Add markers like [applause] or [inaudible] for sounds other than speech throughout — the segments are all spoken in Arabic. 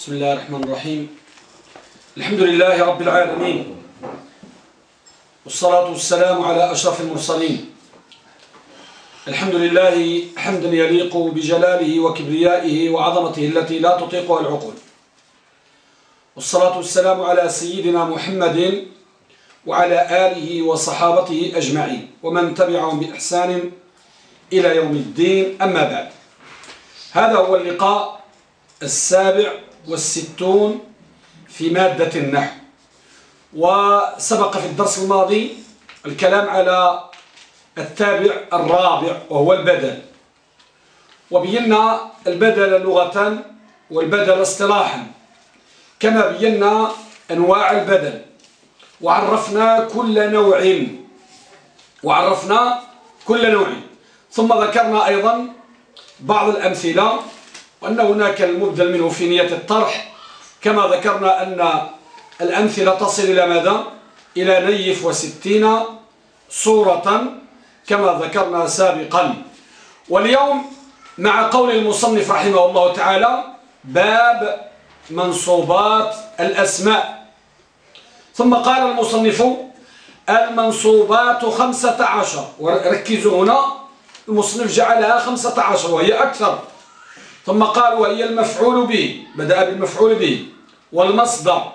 بسم الله الرحمن الرحيم الحمد لله رب العالمين والصلاة والسلام على أشرف المرسلين الحمد لله حمدا يليق بجلاله وكبريائه وعظمته التي لا تطيقها العقول والصلاة والسلام على سيدنا محمد وعلى آله وصحابته أجمعين ومن تبعهم بإحسان إلى يوم الدين أما بعد هذا هو اللقاء السابع والستون في مادة النحو. وسبق في الدرس الماضي الكلام على التابع الرابع وهو البدل. وبينا البدل لغة والبدل اصطلاحا. كما بينا أنواع البدل. وعرفنا كل نوع. وعرفنا كل نوع. ثم ذكرنا أيضا بعض الأمثلة. وأن هناك المبدل منه في نية الطرح. كما ذكرنا أن الأمثلة تصل إلى ماذا؟ إلى نيف وستين صورة كما ذكرنا سابقا. واليوم مع قول المصنف رحمه الله تعالى باب منصوبات الأسماء. ثم قال المصنف المنصوبات خمسة عشر. وركزوا هنا المصنف جعلها خمسة عشر وهي أكثر. ثم قال وهي المفعول به بدأ بالمفعول به والمصدر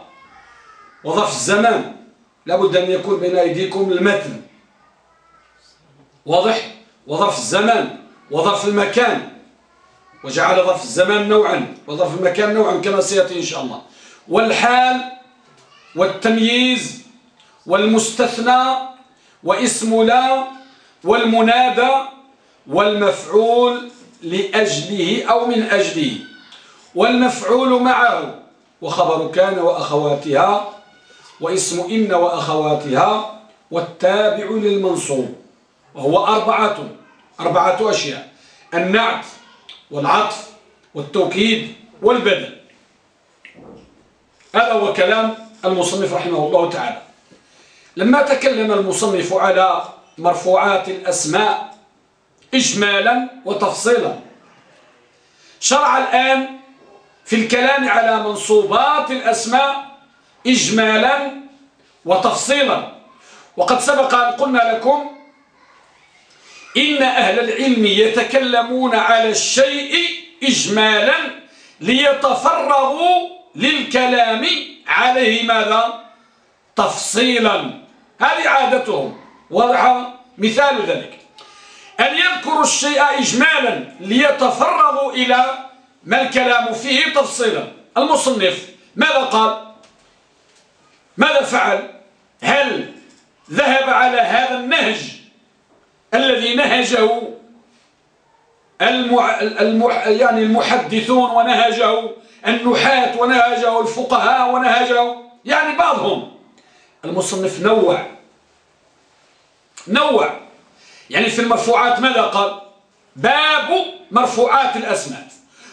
وظرف الزمان لابد أن يكون بين أيديكم المتن. واضح؟ وظرف الزمان وظرف المكان وجعل ظرف الزمان نوعا وظرف المكان نوعا كما سيأتي إن شاء الله. والحال والتمييز والمستثنى واسم لا والمنادى والمفعول لأجله أو من أجله. والمفعول معه وخبر كان وأخواتها واسم إن وأخواتها والتابع للمنصوب وهو أربعة أربعة أشياء النعت والعطف والتوكيد والبدل. هذا هو كلام المصنف رحمه الله تعالى. لما تكلم المصنف على مرفوعات الأسماء إجمالا وتفصيلا. شرع الآن في الكلام على منصوبات الأسماء إجمالا وتفصيلا. وقد سبق أن قلنا لكم إن أهل العلم يتكلمون على الشيء إجمالا ليتفرغوا للكلام عليه ماذا؟ تفصيلا. هذه عادتهم. وضع مثال ذلك. أن يذكروا الشيء إجمالا ليتفرغوا إلى ما الكلام فيه تفصيلا؟ المصنف ماذا قال؟ ماذا فعل؟ هل ذهب على هذا النهج الذي نهجه. يعني المحدثون ونهجه النحاة ونهجه الفقهاء ونهجه؟ يعني بعضهم. المصنف نوع. نوع. يعني في المرفوعات ماذا قال؟ باب مرفوعات الأسماء.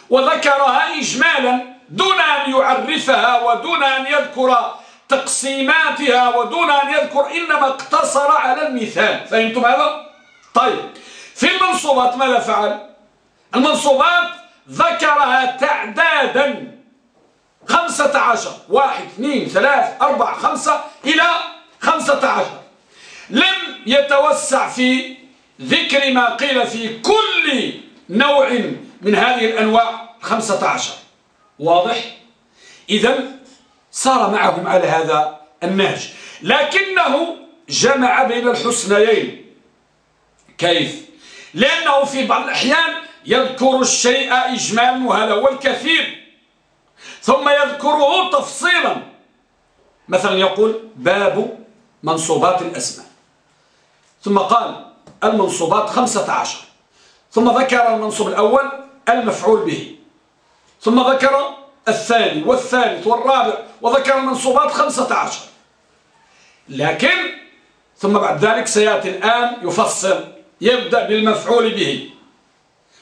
وذكرها إجمالا دون أن يعرفها ودون أن يذكر تقسيماتها ودون أن يذكر إنما اقتصر على المثال. فهمتم هذا؟ طيب. في المنصوبات ماذا فعل؟ المنصوبات ذكرها تعدادا. خمسة عشر واحد اثنين ثلاث أربع خمسة إلى خمسة عشر. لم يتوسع في ذكر ما قيل في كل نوع من هذه الأنواع خمسة عشر. واضح؟ إذا صار معهم على هذا النهج. لكنه جمع بين الحسنيين. كيف؟ لأنه في بعض الأحيان يذكر الشيء إجمالا وهذا هو الكثير. ثم يذكره تفصيلا. مثلا يقول باب منصوبات الأسماء. ثم قال المنصوبات خمسة عشر. ثم ذكر المنصوب الأول المفعول به. ثم ذكر الثاني والثالث والرابع وذكر المنصوبات خمسة عشر. لكن ثم بعد ذلك سيأتي الآن يفصل يبدأ بالمفعول به.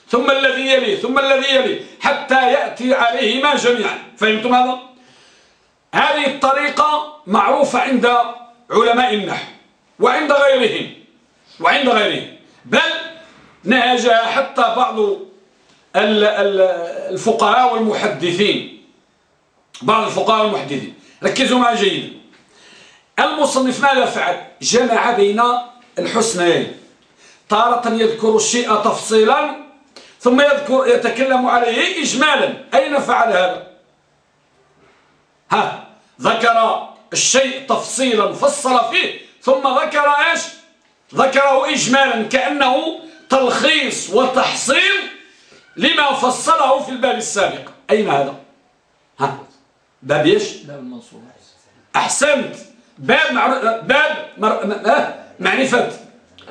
ثم الذي يليه ثم الذي يليه حتى يأتي عليهما جميعا. فهمتم هذا؟ هذه الطريقة معروفة عند علماء النحو وعند غيرهم. وعند غيرهم. بل نهجها حتى بعض الفقهاء والمحدثين. بعض الفقهاء المحدثين ركزوا معي جيدا. المصنف ماذا فعل؟ جمع بين الحسنين تارة يذكر الشيء تفصيلا ثم يذكر يتكلم عليه إجمالا. أين فعل هذا؟ ها ذكر الشيء تفصيلا فصل فيه ثم ذكر إيش؟ ذكره إجمالا كأنه تلخيص وتحصيل لما فصله في الباب السابق. أين هذا؟ ها باب إيش؟ باب المنصوب. أحسنت. باب باب مر... معرفة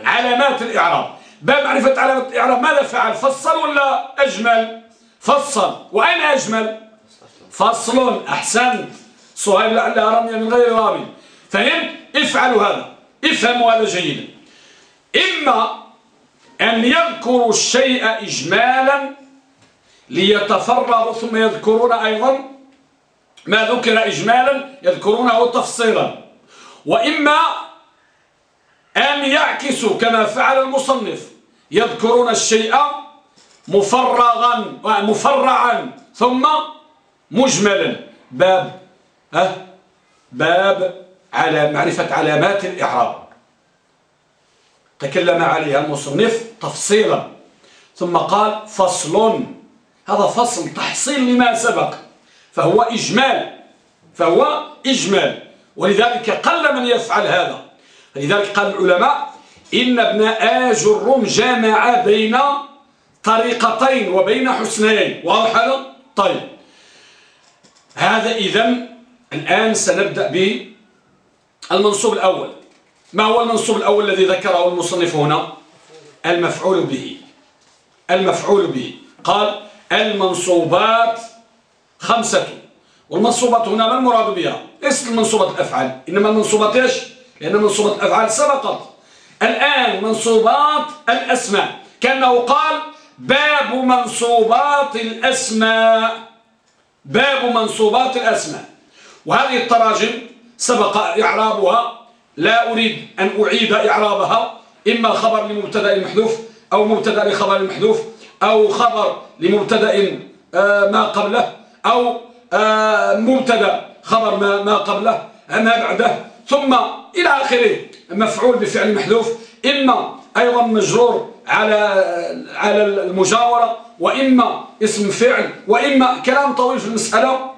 علامات الإعراب. باب معرفة علامات الإعراب ماذا فعل؟ فصل ولا أجمل؟ فصل. وأين أجمل؟ فصل. أحسنت. صهيب لعلها رمي من غير رامي فهم افعلوا هذا. افهموا هذا جيدا. إما أن يذكروا الشيء إجمالا ليتفرغوا ثم يذكرون أيضا ما ذكر إجمالا يذكرونه تفصيلا. وإما أن يعكسوا كما فعل المصنف يذكرون الشيء مفرغا مفرعا ثم مجملا. باب ها؟ باب على معرفة علامات الإعراب. تكلم عليها المصنف تفصيلا. ثم قال فصل. هذا فصل تحصيل لما سبق. فهو إجمال. فهو إجمال. ولذلك قل من يفعل هذا. لذلك قال العلماء إن ابن آج الروم جامع بين طريقتين وبين حسنين واضح هذا؟ طيب. هذا إذن الآن سنبدأ بالمنصوب الأول. ما هو المنصوب الأول الذي ذكره المصنف هنا؟ المفعول به. المفعول به. قال المنصوبات خمسة. والمنصوبات هنا ما المراد بها؟ ليست المنصوبات الأفعال إنما المنصوبات إيش؟ لأن منصوبات الأفعال سبقت. الآن منصوبات الأسماء. كأنه قال باب منصوبات الأسماء. باب منصوبات الأسماء. وهذه التراجم سبق إعرابها. لا أريد أن أعيد إعرابها إما خبر لمبتدأ محذوف أو مبتدأ لخبر محذوف أو خبر لمبتدأ آه، ما قبله أو آه، مبتدأ خبر ما ما قبله ما بعده. ثم إلى آخره مفعول بفعل محذوف إما أيضا مجرور على على المجاورة وإما اسم فعل وإما كلام طويل في المسألة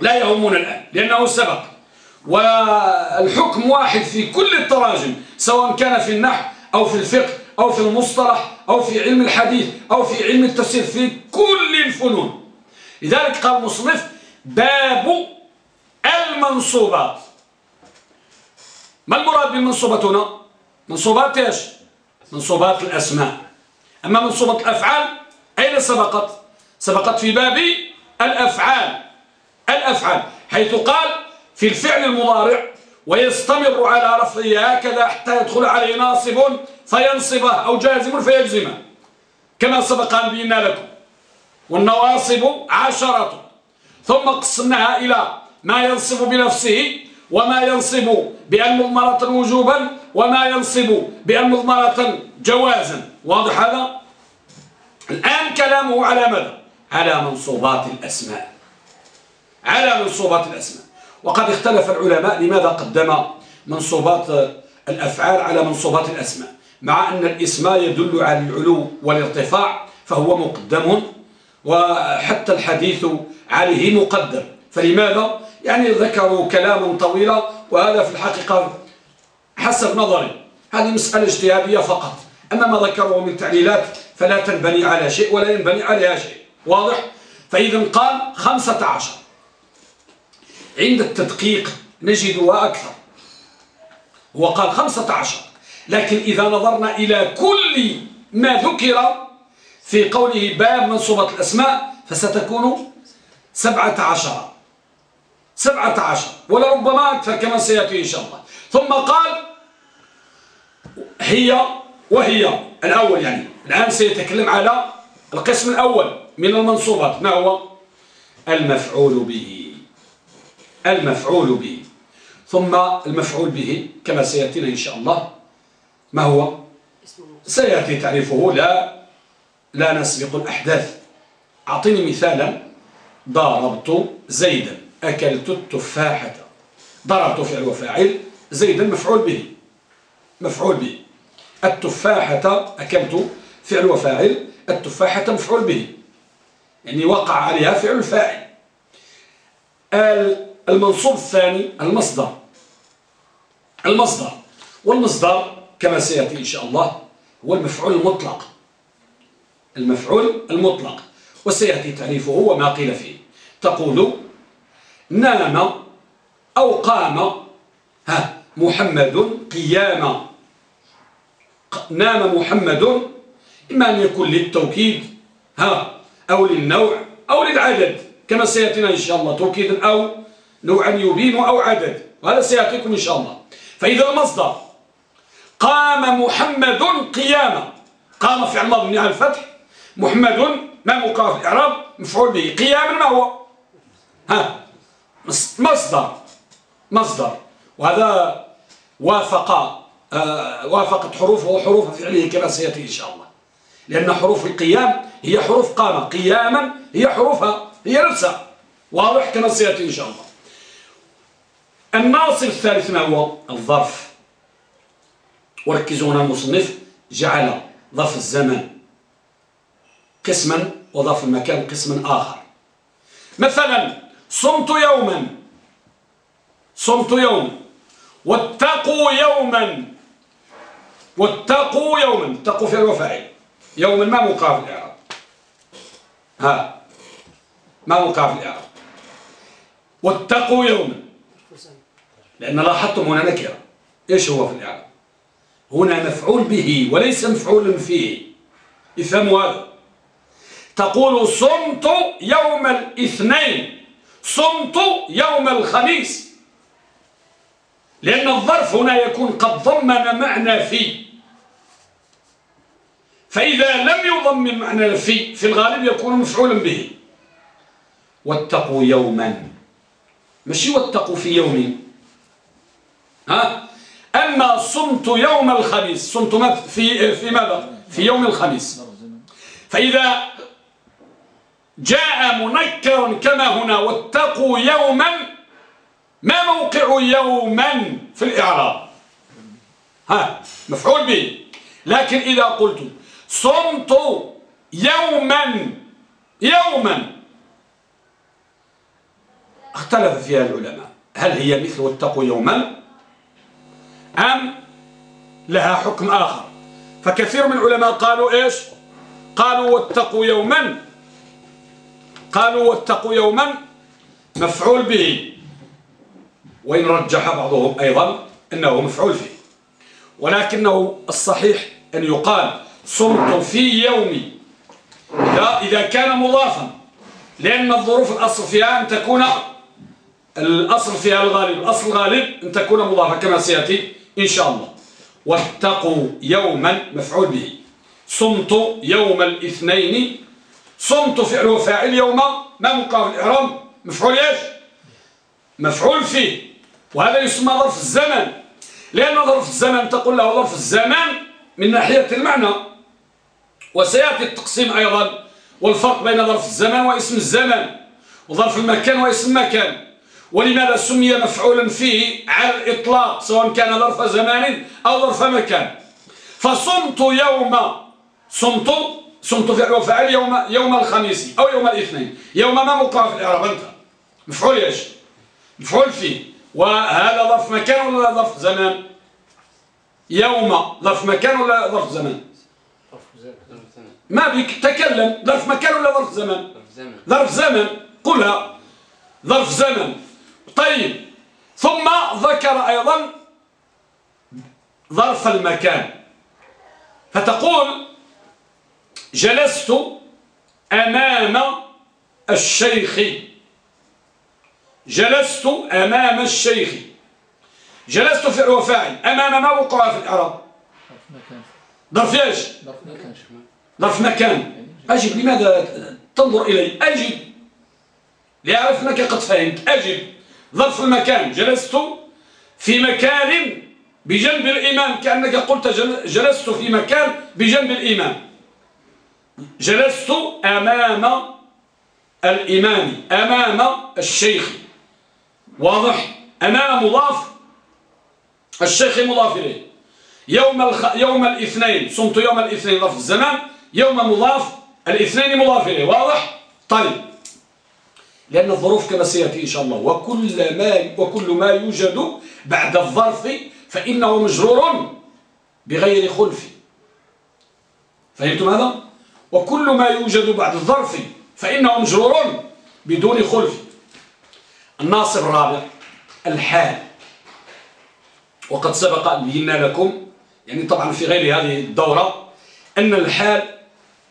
لا يهمنا الآن لأنه سبق. والحكم واحد في كل التراجم سواء كان في النحو أو في الفقه أو في المصطلح أو في علم الحديث أو في علم التفسير في كل الفنون. لذلك قال المصنف باب المنصوبات. ما المراد بالمنصوبات هنا؟ منصوبات إيش؟ منصوبات الأسماء. أما منصوبات الأفعال أين سبقت؟ سبقت في باب الأفعال. الأفعال حيث قال في الفعل المضارع ويستمر على رفعه هكذا حتى يدخل عليه ناصب فينصبه أو جازم فيجزمه كما سبق أن بينا لكم. والنواصب عشرة. ثم قسمناها إلى ما ينصب بنفسه وما ينصب بأن مضمرة وجوبا وما ينصب بأن مضمرة جوازا. واضح هذا؟ الآن كلامه على ماذا؟ على منصوبات الأسماء. على منصوبات الأسماء. وقد اختلف العلماء لماذا قدم منصوبات الأفعال على منصوبات الأسماء. مع أن الإسم يدل على العلو والارتفاع فهو مقدم وحتى الحديث عليه مقدم. فلماذا؟ يعني ذكروا كلاما طويلا وهذا في الحقيقة حسب نظري. هذه مسألة اجتهادية فقط. أما ما ذكروا من تعليلات فلا تنبني على شيء ولا ينبني عليها شيء. واضح؟ فإذا قال خمسة عشر. عند التدقيق نجدها أكثر. هو قال خمسة عشر. لكن إذا نظرنا إلى كل ما ذكر في قوله باب منصوبة الأسماء فستكون سبعة عشر. سبعة عشر. ولربما أكثر كما سيأتي إن شاء الله. ثم قال هي وهي. الأول يعني. الآن سيتكلم على القسم الأول من المنصوبات. ما هو؟ المفعول به. المفعول به. ثم المفعول به كما سيأتينا إن شاء الله. ما هو؟ سيأتي تعريفه. لا لا نسبق الأحداث. أعطيني مثالا. ضربت زيدا. أكلت التفاحة. ضربت فعل وفاعل زيدا. مفعول به. مفعول به. التفاحة أكلت فعل وفاعل. التفاحة مفعول به. يعني وقع عليها فعل الفاعل المنصوب الثاني المصدر. المصدر. والمصدر كما سيأتي إن شاء الله هو المفعول المطلق. المفعول المطلق. وسيأتي تعريفه وما قيل فيه. تقول نام أو قام. ها محمد قياما. نام محمد إما أن يكون للتوكيد ها أو للنوع أو للعدد. كما سيأتينا إن شاء الله توكيدا أو نوعا يبين أو عدد. وهذا سيأتيكم إن شاء الله. فإذا المصدر قام محمد قياما. قام فعل مبني على الفتح. محمد ما مقام في الإعراب. مفعول به. قياما ما هو؟ ها. مصدر. مصدر. وهذا وافق آه وافقت حروفه وحروف فعله كما سيأتي إن شاء الله. لأن حروف القيام هي حروف قام. قياما هي حروفها. هي نفسها. واضح كما سيأتي إن شاء الله. الناصر الثالث ما هو؟ الظرف. وركزوا هنا المصنف جعل ظرف الزمان قسما وظرف المكان قسما آخر. مثلا صمت يوما. صمت يوما واتقوا يوما. واتقوا يوما. اتقوا فعل وفاعل. يوما ما في الإعراب؟ ها؟ ما في الإعراب؟ واتقوا يوما. لأن لاحظتم هنا نكرة. إيش هو في الإعراب هنا مفعول به وليس مفعول فيه. افهموا هذا. تقول صمت يوم الاثنين صمت يوم الخميس. لأن الظرف هنا يكون قد ضمن معنى في. فإذا لم يضمن معنى في في الغالب يكون مفعولا به. واتقوا يوما. ماشي واتقوا في يوم. ها؟ أما صمت يوم الخميس صمت في في ماذا؟ في يوم الخميس. فإذا جاء منكر كما هنا واتقوا يوما ما موقع يوما في الإعراب؟ ها؟ مفعول به. لكن إذا قلت صمت يوما يوما اختلف فيها العلماء. هل هي مثل واتقوا يوما؟ أم لها حكم آخر. فكثير من العلماء قالوا إيش؟ قالوا واتقوا يوما. قالوا واتقوا يوما مفعول به. وإن رجح بعضهم أيضا أنه مفعول فيه. ولكنه الصحيح أن يقال صمت في يومي. إذا, إذا كان مضافا. لأن الظروف الأصل فيها أن تكون الأصل فيها الغالب. الأصل الغالب أن تكون مضافة كما سيأتي. إن شاء الله. واتقوا يوما مفعول به. صمت يوم الاثنين. صمت فعل وفاعل يوم ما مقام الإعرام مفعول إيش؟ مفعول فيه. وهذا يسمى ظرف الزمن. لأن ظرف الزمن تقول له ظرف الزمان من ناحية المعنى. وسيأتي التقسيم أيضا. والفرق بين ظرف الزمان واسم الزمان وظرف المكان واسم المكان. ولماذا سمي مفعولا فيه على الإطلاق سواء كان ظرف زمان أو ظرف مكان؟ فصمت يوم صمت صمت فعل وفعل يوم يوم الخميس أو يوم الاثنين. يوم ما موقع في الإعراب أنت؟ مفعول إيش؟ مفعول فيه. وهذا ظرف مكان ولا ظرف زمان؟ يوم ظرف مكان ولا ظرف زمان؟ ما بك تكلم. ظرف مكان ولا ظرف زمان؟ ظرف زمن. قلها ظرف زمن. طيب. ثم ذكر أيضا ظرف المكان. فتقول جلست أمام الشيخ. جلست أمام الشيخ. جلست فعل وفاعل أمام ما وقع في الإعراب ظرف إيش؟ ظرف مكان. أجب. لماذا تنظر إلي؟ أجب. لأعرف أنك قد فهمت أجب. ظرف المكان. جلست في مكان بجنب الإمام كأنك قلت جلست في مكان بجنب الإمام. جلست أمام الإمام أمام الشيخ. واضح؟ أمام مضاف الشيخ مضاف إليه. يوم الخ... يوم الاثنين صمت يوم الاثنين ظرف الزمان يوم مضاف الاثنين مضاف إليه. واضح؟ طيب. لأن الظروف كما سيأتي إن شاء الله. وكل ما وكل ما يوجد بعد الظرف فإنه مجرور بغير خلف. فهمتم هذا؟ وكل ما يوجد بعد الظرف فإنه مجرور بدون خلف. الناصب الرابع الحال. وقد سبق أن بينا لكم يعني طبعا في غير هذه الدورة أن الحال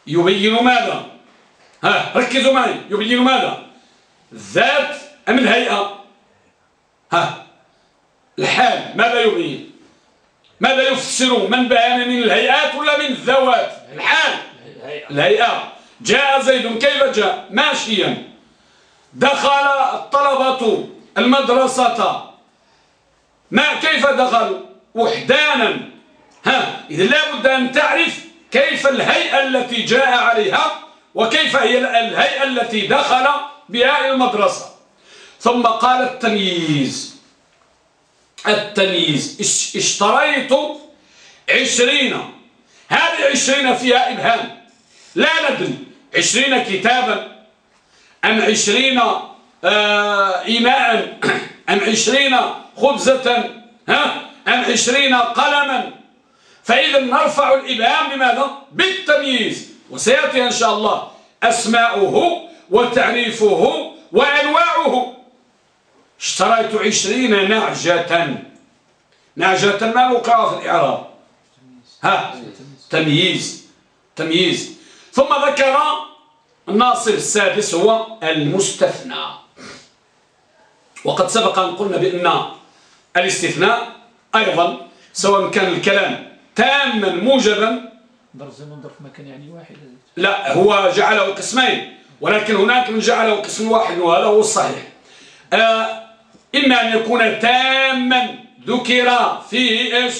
يبين ماذا؟ ها ركزوا معي يبين ماذا؟ الذات أم الهيئة؟ ها الحال ماذا يبين ماذا يفسر؟ من بيان من الهيئات ولا من الذوات؟ الحال الهيئة. جاء زيد كيف جاء؟ ماشيا. دخل الطلبة المدرسة. ما كيف دخلوا وحدانا. ها إذا لابد أن تعرف كيف الهيئة التي جاء عليها وكيف هي الهيئة التي دخل بها المدرسة. ثم قال التمييز. التمييز. اشتريت عشرين. هذه عشرين فيها إبهام. لا ندري. عشرين كتابا. أم عشرين آه إناء أم عشرين خبزة. ها؟ أم عشرين قلما. فإذا نرفع الإبهام بماذا؟ بالتمييز. وسيأتي إن شاء الله أسماؤه. وتعريفه وأنواعه اشتريت عشرين نعجة. نعجة ما موقعها في الإعراب. ها؟ تمييز. تمييز. ثم ذكر الناصر السادس هو المستثنى. وقد سبق أن قلنا بأن الاستثناء أيضا سواء كان الكلام تاما موجبا. ظرف زمن ظرف مكان يعني واحد. لا هو جعله قسمين. ولكن هناك من جعله قسم واحد وهذا هو الصحيح. آه إما أن يكون تاما ذكر فيه إيش؟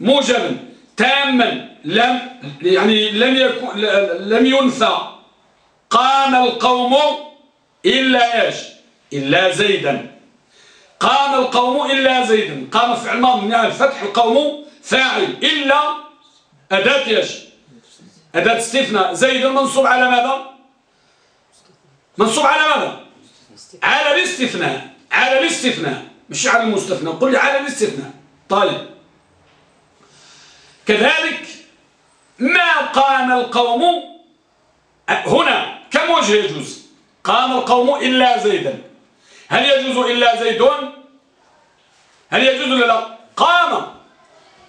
موجبا تاما لم يعني لم يكن لم ينثى. قام القوم إلا إيش؟ إلا زيدا. قام القوم إلا زيدا. قام فعل ماضي يعني الفتح القوم فاعل. إلا أداة إيش؟ أداة استثناء. زيد منصوب على ماذا؟ منصوب على ماذا؟ على الاستثناء على الاستثناء. مش على المستثنى. قل لي على الاستثناء. طيب كذلك ما قام القوم؟ هنا كم وجه يجوز؟ قام القوم إلا زيدا. هل يجوز إلا زيدون؟ هل يجوز ولا لا؟ قام.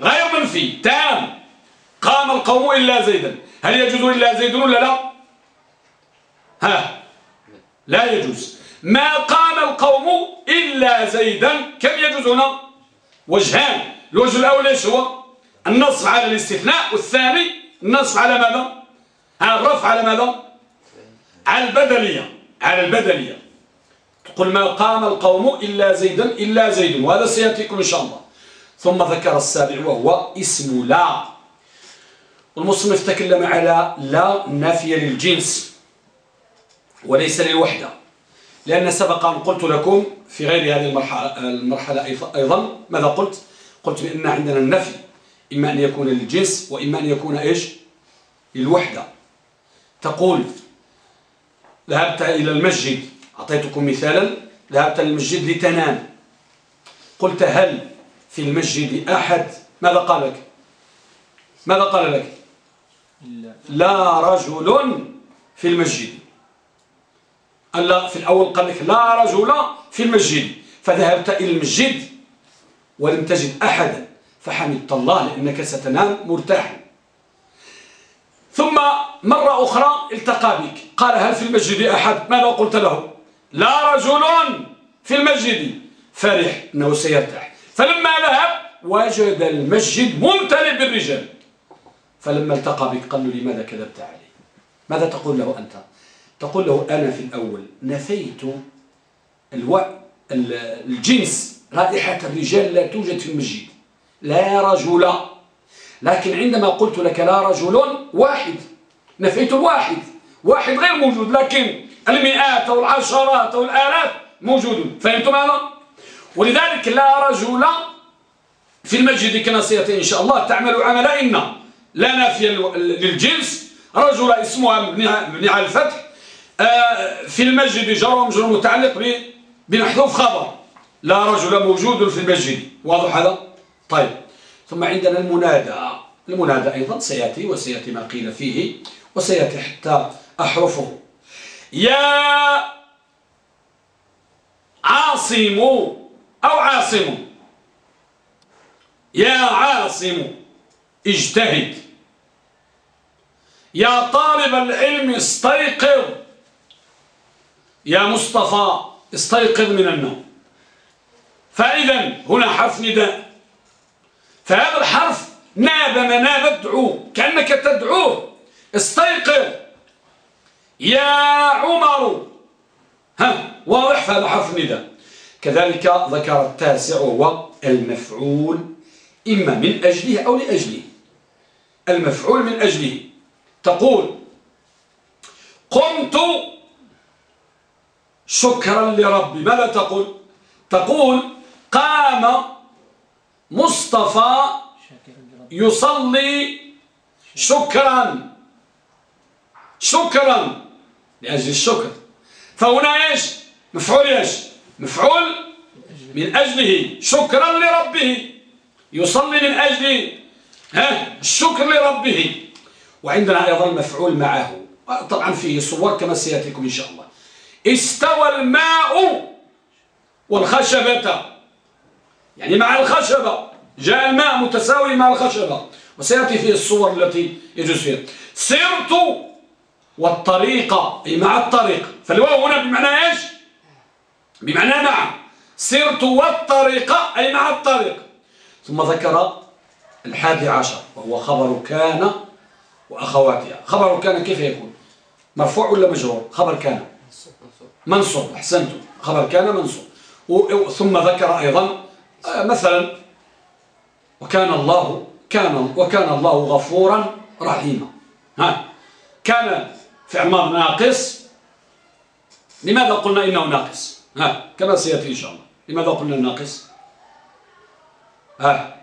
غير منفي. تام. قام القوم إلا زيدا. هل يجوز إلا زيد ولا لا؟ ها. لا يجوز. ما قام القوم إلا زيدا كم يجوز هنا؟ وجهان. الوجه الأول إيش هو؟ النصب على الاستثناء والثاني النصب على ماذا؟ على الرفع على ماذا؟ على البدلية على البدلية. تقول ما قام القوم إلا زيدا إلا زيد وهذا سيأتيكم إن شاء الله. ثم ذكر السابع وهو اسم لا. المصنف تكلم على لا نافية للجنس. وليس للوحدة. لأن سبق أن قلت لكم في غير هذه المرحلة, المرحلة أيضا ماذا قلت؟ قلت بأن عندنا النفي إما أن يكون للجنس وإما أن يكون إيش؟ للوحدة. تقول ذهبت إلى المسجد أعطيتكم مثالا ذهبت للمسجد لتنام. قلت هل في المسجد أحد؟ ماذا قال لك؟ ماذا قال لك؟ لا رجل في المسجد. لا في الأول قال لك لا رجل في المسجد. فذهبت إلى المسجد ولم تجد أحدا. فحمدت الله لأنك ستنام مرتاحا. ثم مرة أخرى التقى بك. قال هل في المسجد أحد؟ ماذا قلت له؟ لا رجل في المسجد. فرح أنه سيرتاح. فلما ذهب وجد المسجد ممتلئ بالرجال. فلما التقى بك قال له لماذا كذبت علي؟ ماذا تقول له أنت؟ تقول له أنا في الأول نفيت ألو... الجنس. رائحة الرجال لا توجد في المسجد. لا رجل. لكن عندما قلت لك لا رجل واحد نفيت الواحد واحد غير موجود لكن المئات أو العشرات أو الآلاف موجودون فهمتم هذا؟ ولذلك لا رجل في المسجد كنصيحة إن شاء الله تعمل عمل إن لا نافيا للجنس رجل اسمها مبني على الفتح في المسجد جر ومجر متعلق بمحذوف خبر. لا رجل موجود في المسجد. واضح هذا؟ طيب. ثم عندنا المنادى. المنادى أيضا سيأتي وسيأتي ما قيل فيه وسيأتي حتى أحرفه. يا عاصم أو عاصم. يا عاصم اجتهد. يا طالب العلم استيقظ. يا مصطفى استيقظ من النوم. فإذا هنا حرف نداء. فهذا الحرف ناب مناب ادعو كأنك تدعوه. استيقظ. يا عمر. ها واضح فهذا حرف نداء. كذلك ذكر التاسع هو المفعول إما من أجله أو لأجله. المفعول من أجله. تقول قمت شكرا لربي. ماذا تقول؟ تقول قام مصطفى يصلي شكرا. شكرا لأجل الشكر. فهنا إيش؟ مفعول إيش؟ مفعول من أجله. شكرا لربه. يصلي من أجل ها؟ الشكر لربه. وعندنا أيضا مفعول معه. طبعا فيه صور كما سيأتيكم إن شاء الله. استوى الماء والخشبة. يعني مع الخشبة. جاء الماء متساوي مع الخشبة. وسيأتي فيه الصور التي يجوز فيها. سرت والطريقة أي مع الطريق. فالواو هنا بمعنى إيش؟ بمعنى مع. سرت والطريقة أي مع الطريق. ثم ذكر الحادي عشر وهو خبر كان وأخواتها. خبر كان كيف يكون؟ مرفوع ولا مجرور؟ خبر كان. منصوب أحسنتم. خبر كان منصوب. ثم ذكر أيضا آه، مثلا وكان الله كان وكان الله غفورا رحيما. ها؟ كان فعل ماض ناقص لماذا قلنا إنه ناقص؟ ها؟ كما سيأتي إن شاء الله. لماذا قلنا ناقص؟ ها؟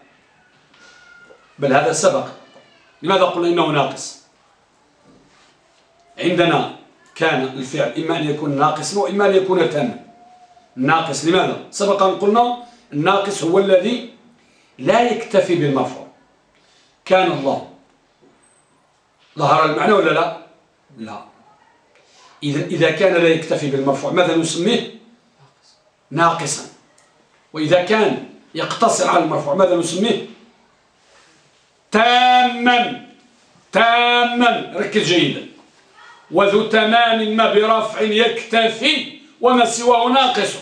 بل هذا سبق. لماذا قلنا إنه ناقص؟ عندنا كان الفعل إما أن يكون ناقصا وإما أن يكون تاما. ناقص لماذا؟ سبق أن قلنا الناقص هو الذي لا يكتفي بالمرفوع كان الله ظهر المعنى ولا لا؟ لا. إذا, إذا كان لا يكتفي بالمرفوع ماذا نسميه؟ ناقصا. وإذا كان يقتصر على المرفوع ماذا نسميه؟ تاما. تاما. ركز جيدا. وذو تمام ما برفع يكتفي وما سواه ناقص.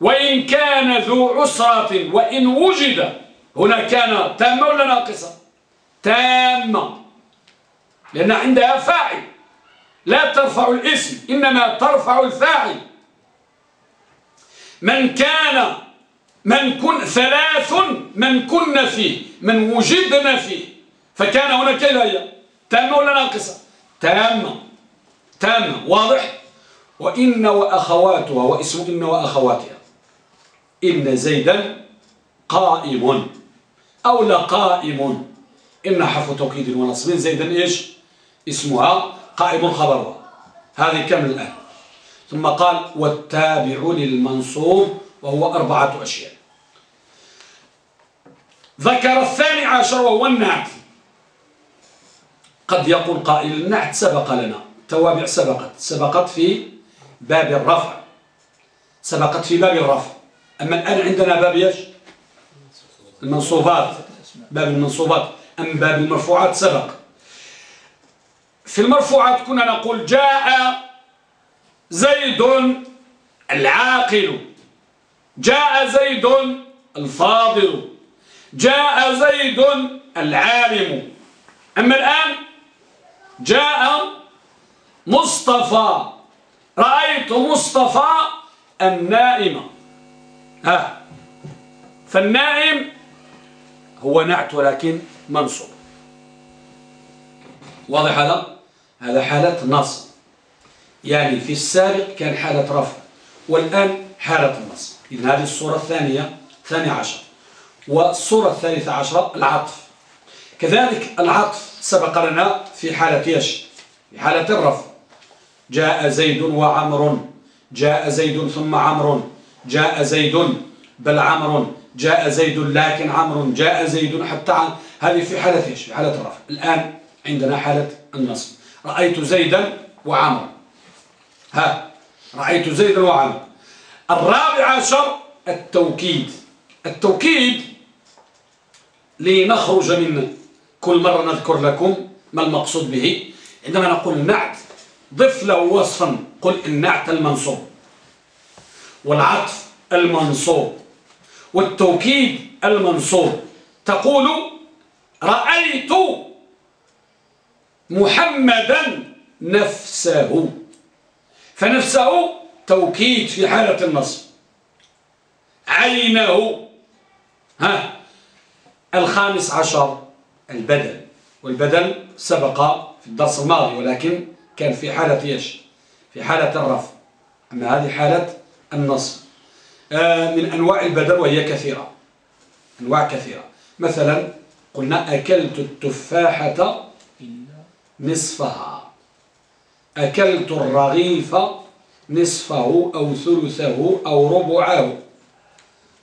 وإن كان ذو عسرة وإن وجد هنا كان تامة ولا ناقصة تامة لأن عندها فاعل. لا ترفع الاسم إنما ترفع الفاعل. من كان من كن ثلاث من كن فيه من وجدنا فيه فكان هنا هي. تامة ولا ناقصة تامة تامة واضح؟ وإن وأخواتها واسم إن وأخواتها. إن زيدا قائم. أو لقائم إن حرف توكيد ونصب زيدا إيش؟ اسمها قائم خبرها. هذه كامل الآن؟ ثم قال والتابع للمنصوب وهو أربعة أشياء. ذكر الثاني عشر وهو النعت قد يقول قائل النعت سبق لنا. توابع سبقت. سبقت في باب الرفع. سبقت في باب الرفع. أما الآن عندنا باب يش المنصوبات. باب المنصوبات. أم باب المرفوعات سبق. في المرفوعات كنا نقول جاء زيد العاقل. جاء زيد الفاضل. جاء زيد العالم. أما الآن جاء مصطفى. رأيت مصطفى النائم. ها. فالنائم هو نعت ولكن منصوب. واضح هذا؟ هذا حالة نصب. يعني في السابق كان حالة رفع والآن حالة النصب. إذن هذه الصورة الثانية ثانية عشر. والصورة الثالثة عشرة العطف. كذلك العطف سبق لنا في حالة يش في حالة الرفع جاء زيد وعمر. جاء زيد ثم عمر. جاء زيد بل عمر. جاء زيد لكن عمر. جاء زيد حتى هذه في حالة إيش؟ في حالة الرفع الآن عندنا حالة النصب. رأيت زيدا وعمر. ها رأيت زيدا وعمر. الرابع عشر التوكيد. التوكيد لنخرج من كل مرة نذكر لكم ما المقصود به؟ عندما نقول نعت. ضف له وصفا. قل النعت المنصوب. والعطف المنصوب. والتوكيد المنصوب. تقول رأيت محمدا نفسه. فنفسه توكيد في حالة النصب. عينه. ها؟ الخامس عشر البدل. والبدل سبق في الدرس الماضي ولكن كان في حالة يش في حالة الرفع أما هذه حالة النصب. آه، من أنواع البدل وهي كثيرة. أنواع كثيرة. مثلا قلنا أكلت التفاحة نصفها. أكلت الرغيف نصفه أو ثلثه أو ربعه.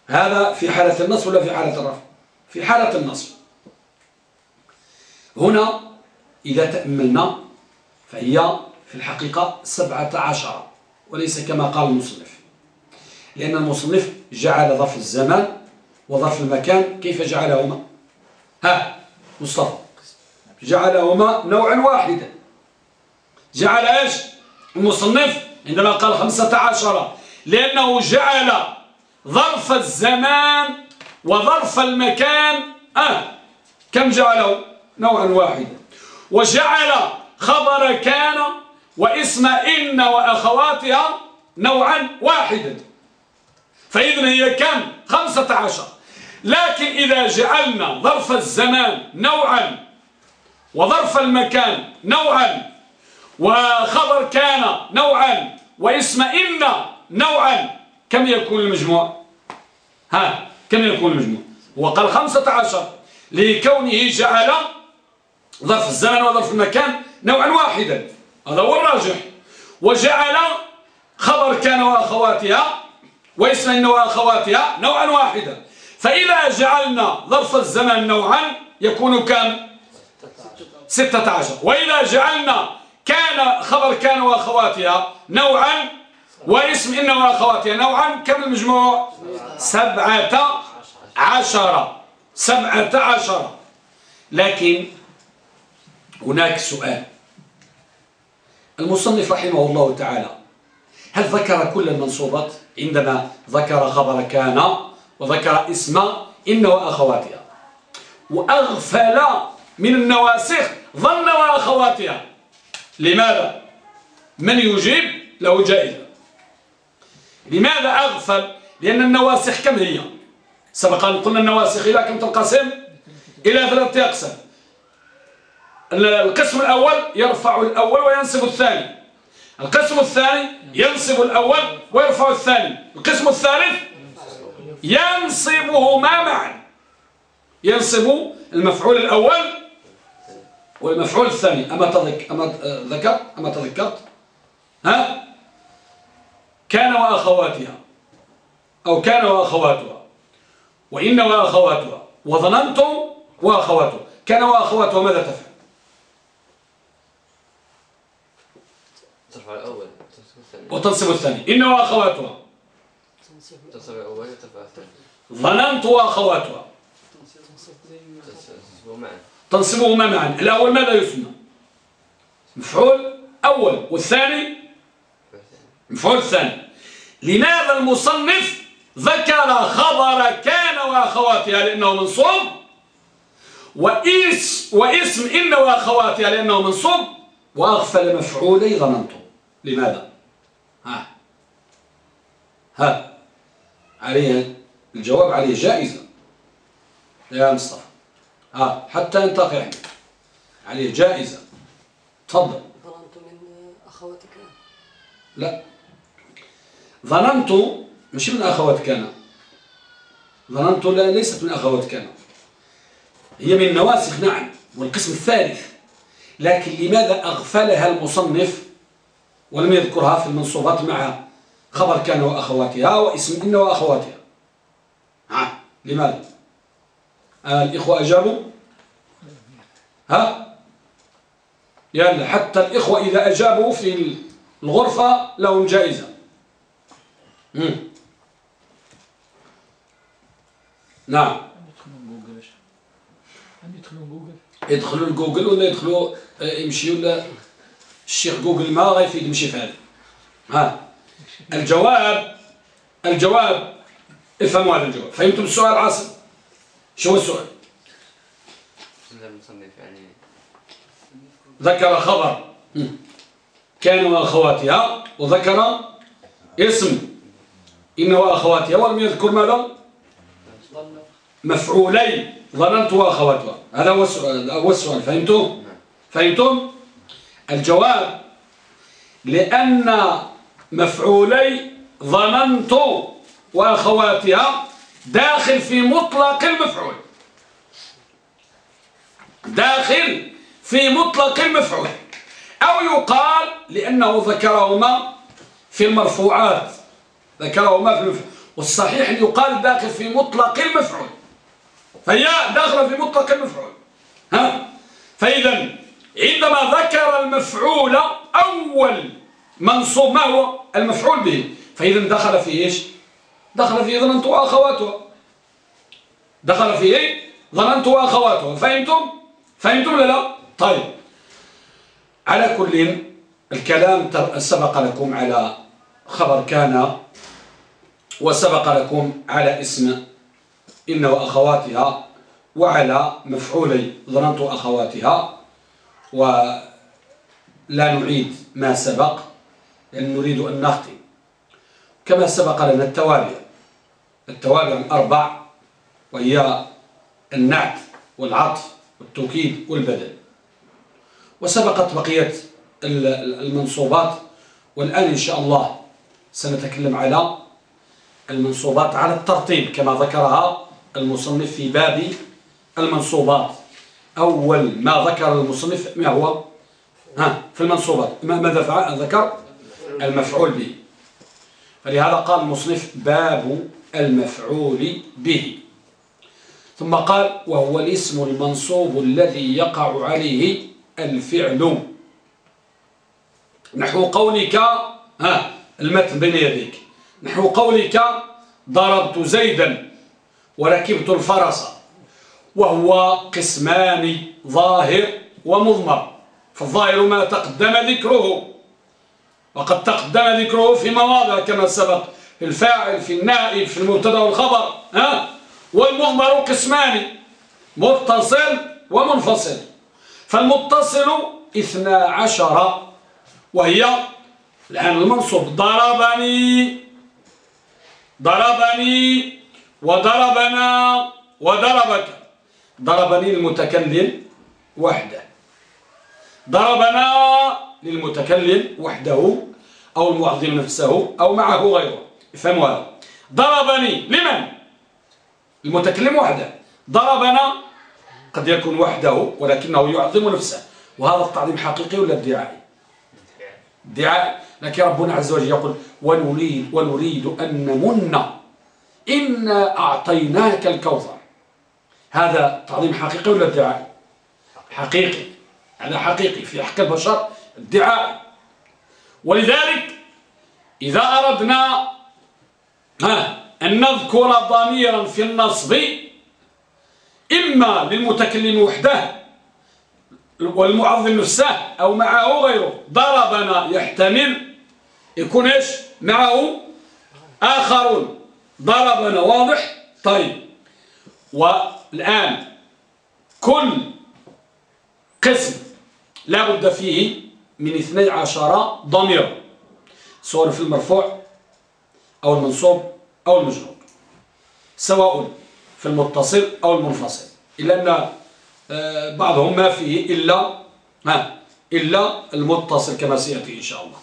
هذا في حالة النصب ولا في حالة الرفع في حالة النصب. هنا إذا تأملنا فهي في الحقيقة سبعة عشر وليس كما قال المصنف. لأن المصنف جعل ظرف الزمان وظرف المكان كيف جعلهما؟ ها مصطفى. جعلهما نوعا واحدا. جعل إيش؟ المصنف عندما قال خمسة عشر لأنه جعل ظرف الزمان وظرف المكان. آه كم جعله؟ نوعا واحدا. وجعل خبر كان واسم إن وأخواتها نوعا واحدا. فإذن هي كم؟ خمسة عشر. لكن إذا جعلنا ظرف الزمان نوعا وظرف المكان نوعا وخبر كان نوعا واسم إن نوعا كم يكون المجموع؟ ها كم يكون المجموع؟ هو قال خمسة عشر. لكونه جعل ظرف الزمن وظرف المكان نوعا واحدا. هذا هو الراجح. وجعل خبر كان وأخواتها واسم إن وأخواتها نوعا واحدا. فإذا جعلنا ظرف الزمن نوعا يكون كم؟ ستة عشر. وإذا جعلنا كان خبر كان وأخواتها نوعا واسم إن وأخواتها نوعا كم المجموع؟ سبعة عشر. سبعة عشر. لكن هناك سؤال المصنف رحمه الله تعالى هل ذكر كل المنصوبات عندما ذكر خبر كان وذكر اسم إن وأخواتها وأغفل من النواسخ ظن وأخواتها لماذا؟ من يجيب له جائزة لماذا أغفل؟ لأن النواسخ كم هي؟ سبق أن قلنا النواسخ إلى كم تنقسم؟ إلى ثلاثة أقسام القسم الأول يرفع الأول وينصب الثاني. القسم الثاني ينصب الأول ويرفع الثاني. القسم الثالث ينصبهما معا. ينصب المفعول الأول والمفعول الثاني. أما تذك أما ذكر أما تذكرت ها؟ كان وأخواتها أو كان وأخواتها. وإن وأخواتها. وظننتم وأخواتها. كان وأخواتها ماذا تفعل؟ ترفع الأول. وتنصب الثاني. إن وأخواتها تنصب الأول وترفع الثاني. ظننت وأخواتها تنصبهما معا. الأول ماذا يسمى مفعول أول والثاني مفعول ثاني. لماذا المصنف ذكر خبر كان وأخواتها لأنه منصوب؟ وإس واسم إن وأخواتها لأنه منصوب؟ وأغفل مفعولي ظننتم لماذا؟ ها. ها. عليه الجواب عليه جائزة. يا مصطفى. ها حتى ينتقي عندك عليه جائزة. تفضل. ظننت من أخواتك لا. ظننت مش من أخوات كان ظننت لا ليست من أخوات كان هي من النواسخ نعم والقسم الثالث. لكن لماذا أغفلها المصنف؟ ولم يذكرها في المنصوبات مع خبر كان وأخواتها. واسم إن وأخواتها. ها؟ لماذا؟ آه الإخوة أجابوا؟ ها؟ يلا حتى الإخوة إذا أجابوا في الغرفة لهم جائزة. مم. نعم. يدخلون جوجل؟ عم يدخلون جوجل يدخلوا لجوجل ولا يدخلوا آه، يمشيوا ولا؟ الشيخ جوجل ما غيفيد يمشي في هذا. ها. الجواب الجواب افهموا هذا الجواب. فهمتم السؤال عاصم؟ شو هو السؤال؟ ذكر خبر. كان وأخواتها وذكر اسم. إن وأخواتها ولم يذكر ماذا؟ مفعولي ظننت وأخواتها هذا هو السؤال. هو السؤال. فهمتم؟ فهمتم؟ الجواب لأن مفعولي ظننت وأخواتها داخل في مطلق المفعول. داخل في مطلق المفعول. أو يقال لأنه ذكرهما في المرفوعات. ذكرهما في المفعول. والصحيح أن يقال داخل في مطلق المفعول. فهي داخلة في مطلق المفعول. ها؟ فإذا عندما ذكر المفعول أول منصوب ما هو؟ المفعول به. فإذا دخل في إيش؟ دخل في ظننت وأخواتها دخل في إيه؟ ظننت وأخواتها فهمتم؟ فهمتم لا؟ طيب. على كل الكلام سبق لكم على خبر كان وسبق لكم على اسم إن وأخواتها وعلى مفعولي ظننت أخواتها. ولا نعيد ما سبق لأن نريد أن نختم كما سبق لنا التوابع. التوابع الأربع وهي النعت والعطف والتوكيد والبدل. وسبقت بقية المنصوبات والآن إن شاء الله سنتكلم على المنصوبات على الترتيب كما ذكرها المصنف في باب المنصوبات. أول ما ذكر المصنف ما هو؟ ها في المنصوبات. ماذا فعل؟ ذكر المفعول به. فلهذا قال المصنف باب المفعول به. ثم قال وهو الاسم المنصوب الذي يقع عليه الفعل. نحو قولك ها المتن بين يديك. نحو قولك ضربت زيدا وركبت الفرس. وهو قسمان ظاهر ومضمر فالظاهر ما تقدم ذكره. وقد تقدم ذكره في مواضع كما سبق في الفاعل في النائب في المبتدا والخبر ها؟ والمضمر قسمان متصل ومنفصل. فالمتصل اثنى عشر وهي الآن المنصوب ضربني ضربني وضربنا وضربك. ضربني المتكلم وحده. ضربنا للمتكلم وحده أو المعظم نفسه أو معه غيره. افهموا هذا. ضربني لمن؟ المتكلم وحده. ضربنا قد يكون وحده ولكنه يعظم نفسه. وهذا التعظيم حقيقي ولا ادعائي؟ ادعاء لكن ربنا عز وجل يقول ونريد, ونريد أن نمن. إنا أعطيناك الكوثر. هذا تعظيم حقيقي ولا ادعاء؟ حقيقي. هذا حقيقي في حق البشر ادعاء. ولذلك إذا أردنا أن نذكر ضميرا في النصب إما للمتكلم وحده والمعظم نفسه أو معه غيره ضربنا يحتمل يكون إيش؟ معه آخرون. ضربنا واضح؟ طيب. والآن كل قسم لا بد فيه من اثني عشر ضمير سواء في المرفوع أو المنصوب أو المجرور سواء في المتصل أو المنفصل إلا أن آه، بعضهم ما فيه إلا ها إلا المتصل كما سيأتي إن شاء الله.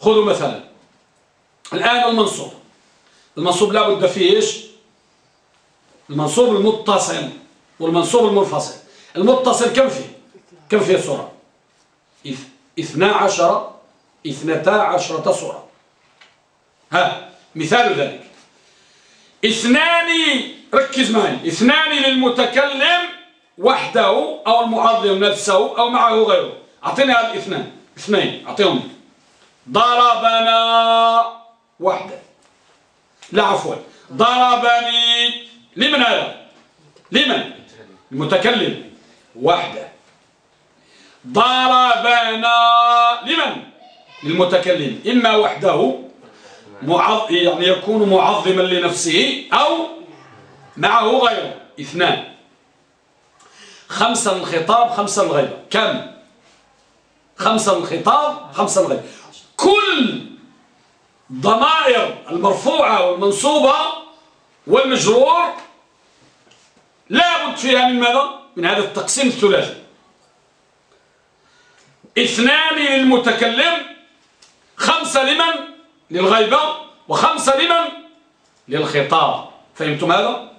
خذوا مثلا الآن المنصوب المنصوب لا بد فيه إيش؟ المنصوب المتصل والمنصوب المنفصل. المتصل كم فيه؟ كم فيه صورة اثنا عشر اثنتا عشرة صورة. ها مثال ذلك. اثنان ركز معي. اثنان للمتكلم وحده أو المعظم نفسه أو معه غيره. أعطيني هذا الاثنان. اثنين أعطيهم. ضربنا وحده. لا عفوا. ضربني لمن هذا؟ لمن؟ المتكلم. وحدة. ضربنا لمن؟ للمتكلم. إما وحده معظ... يعني يكون معظما لنفسه أو معه غيره. اثنان. خمسة الخطاب خمسة الغيبة كم؟ خمسة الخطاب خمسة الغيبة كل ضمائر المرفوعة والمنصوبة والمجرور لا بد فيها من ماذا؟ من هذا التقسيم الثلاثي. اثنان للمتكلم خمسة لمن؟ للغيبة وخمسة لمن؟ للخطاب. فهمتم هذا؟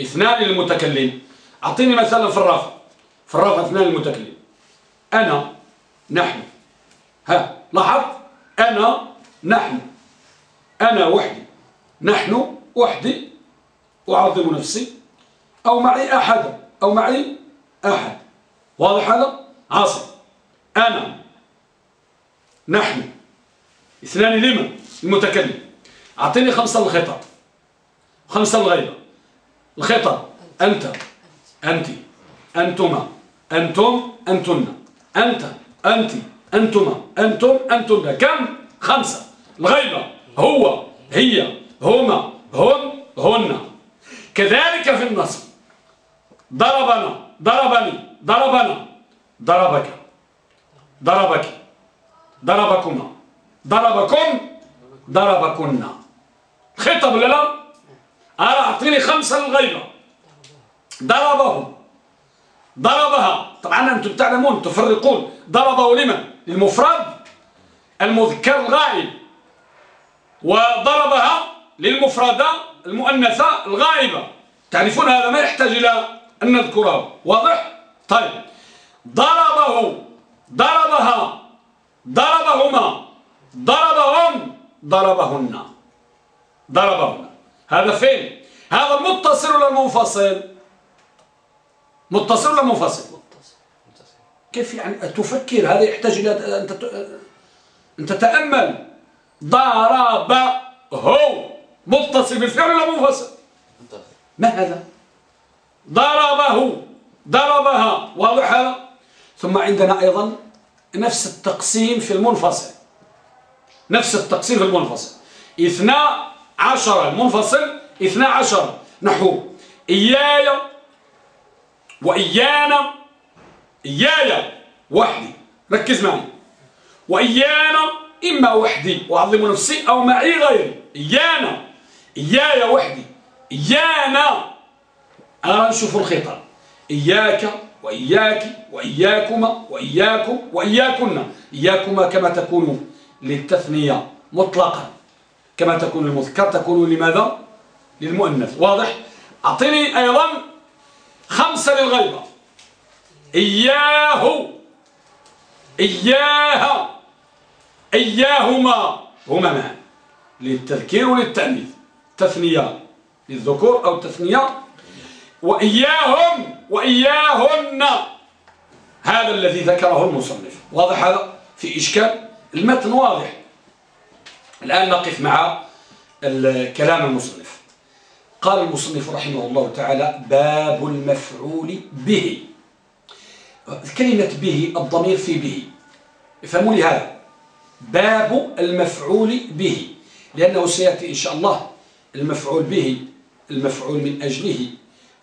اثنان للمتكلم. أعطيني مثلا في الرفع في الرفع اثنان للمتكلم. أنا نحن. ها لاحظ أنا نحن. أنا وحدي. نحن وحدي. أعظم نفسي أو معي أحد أو معي أحد. واضح هذا؟ عاصم. أنا. نحن. اثنان لمن المتكلم. أعطيني خمسة الخطاب خمسة الغيبة الخطاب أنت. أنت. أنتما. أنتم. أنتن. أنت. أنت. أنتما. أنتم. أنتن. كم؟ خمسة. الغيبة. هو. هي. هما. هن. هن. كذلك في النصب. ضربنا ضربني ضربنا. ضربك ضربك ضربكما. ضربكم ضربكن خطب ولا لا أنا أعطيني خمسة للغيبة. ضربه. ضربها. طبعا أنتم تعلمون تفرقون. ضربه لمن؟ للمفرد المذكر الغائب. وضربها للمفردة المؤنثة الغائبة. تعرفون هذا ما يحتاج إلى أن نذكره. واضح؟ طيب. ضربه. ضربها. ضربهما. ضربهم. ضربهن. ضربهن. هذا فين هذا متصل ولا منفصل؟ متصل ولا منفصل؟ كيف يعني؟ تفكر. هذا يحتاج إلى أن تتأمل. ضرب هو متصل بالفعل ولا منفصل؟ ما هذا؟ ضربه. ضربها. واضح هذا؟ ثم عندنا أيضا نفس التقسيم في المنفصل. نفس التقسيم في المنفصل. اثنا عشر. المنفصل اثنا عشر. نحو إياي وإيانا. إياي وحدي. ركز معي. وإيانا إما وحدي. وأعظم نفسي أو معي غيري. إيانا. إياي وحدي إيانا. أنا نشوف الخطاب إياك وإياك وإياكما وإياكم وإياكن. إياكما كما تكون للتثنية مطلقا. كما تكون للمذكر تكون لماذا؟ للمؤنث. واضح؟ أعطيني أيضا خمسة للغيبة. إياه إياها إياهما. هما معا للتذكير وللتأنيث. تثنية للذكور أو تثنية وإياهم وإياهن. هذا الذي ذكره المصنف. واضح هذا؟ في إشكال. المتن واضح. الآن نقف مع الكلام المصنف. قال المصنف رحمه الله تعالى باب المفعول به. كلمة به الضمير في به. افهموا لي هذا. باب المفعول به. لأنه سيأتي إن شاء الله المفعول به المفعول من أجله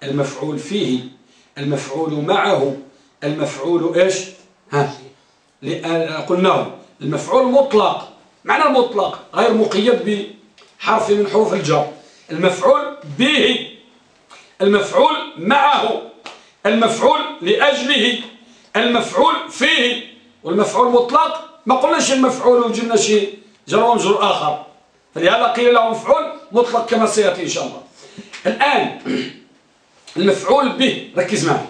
المفعول فيه المفعول معه المفعول إيش؟ ها؟ قلناه المفعول مطلق. معنى المطلق غير مقيد بحرف من حروف الجر. المفعول به المفعول معه المفعول لأجله المفعول فيه. والمفعول مطلق ما قلناش المفعول وجبنا شيء جر ومجرور آخر. فلهذا قيل له مفعول مطلق كما سيأتي إن شاء الله. الآن المفعول به ركز معي.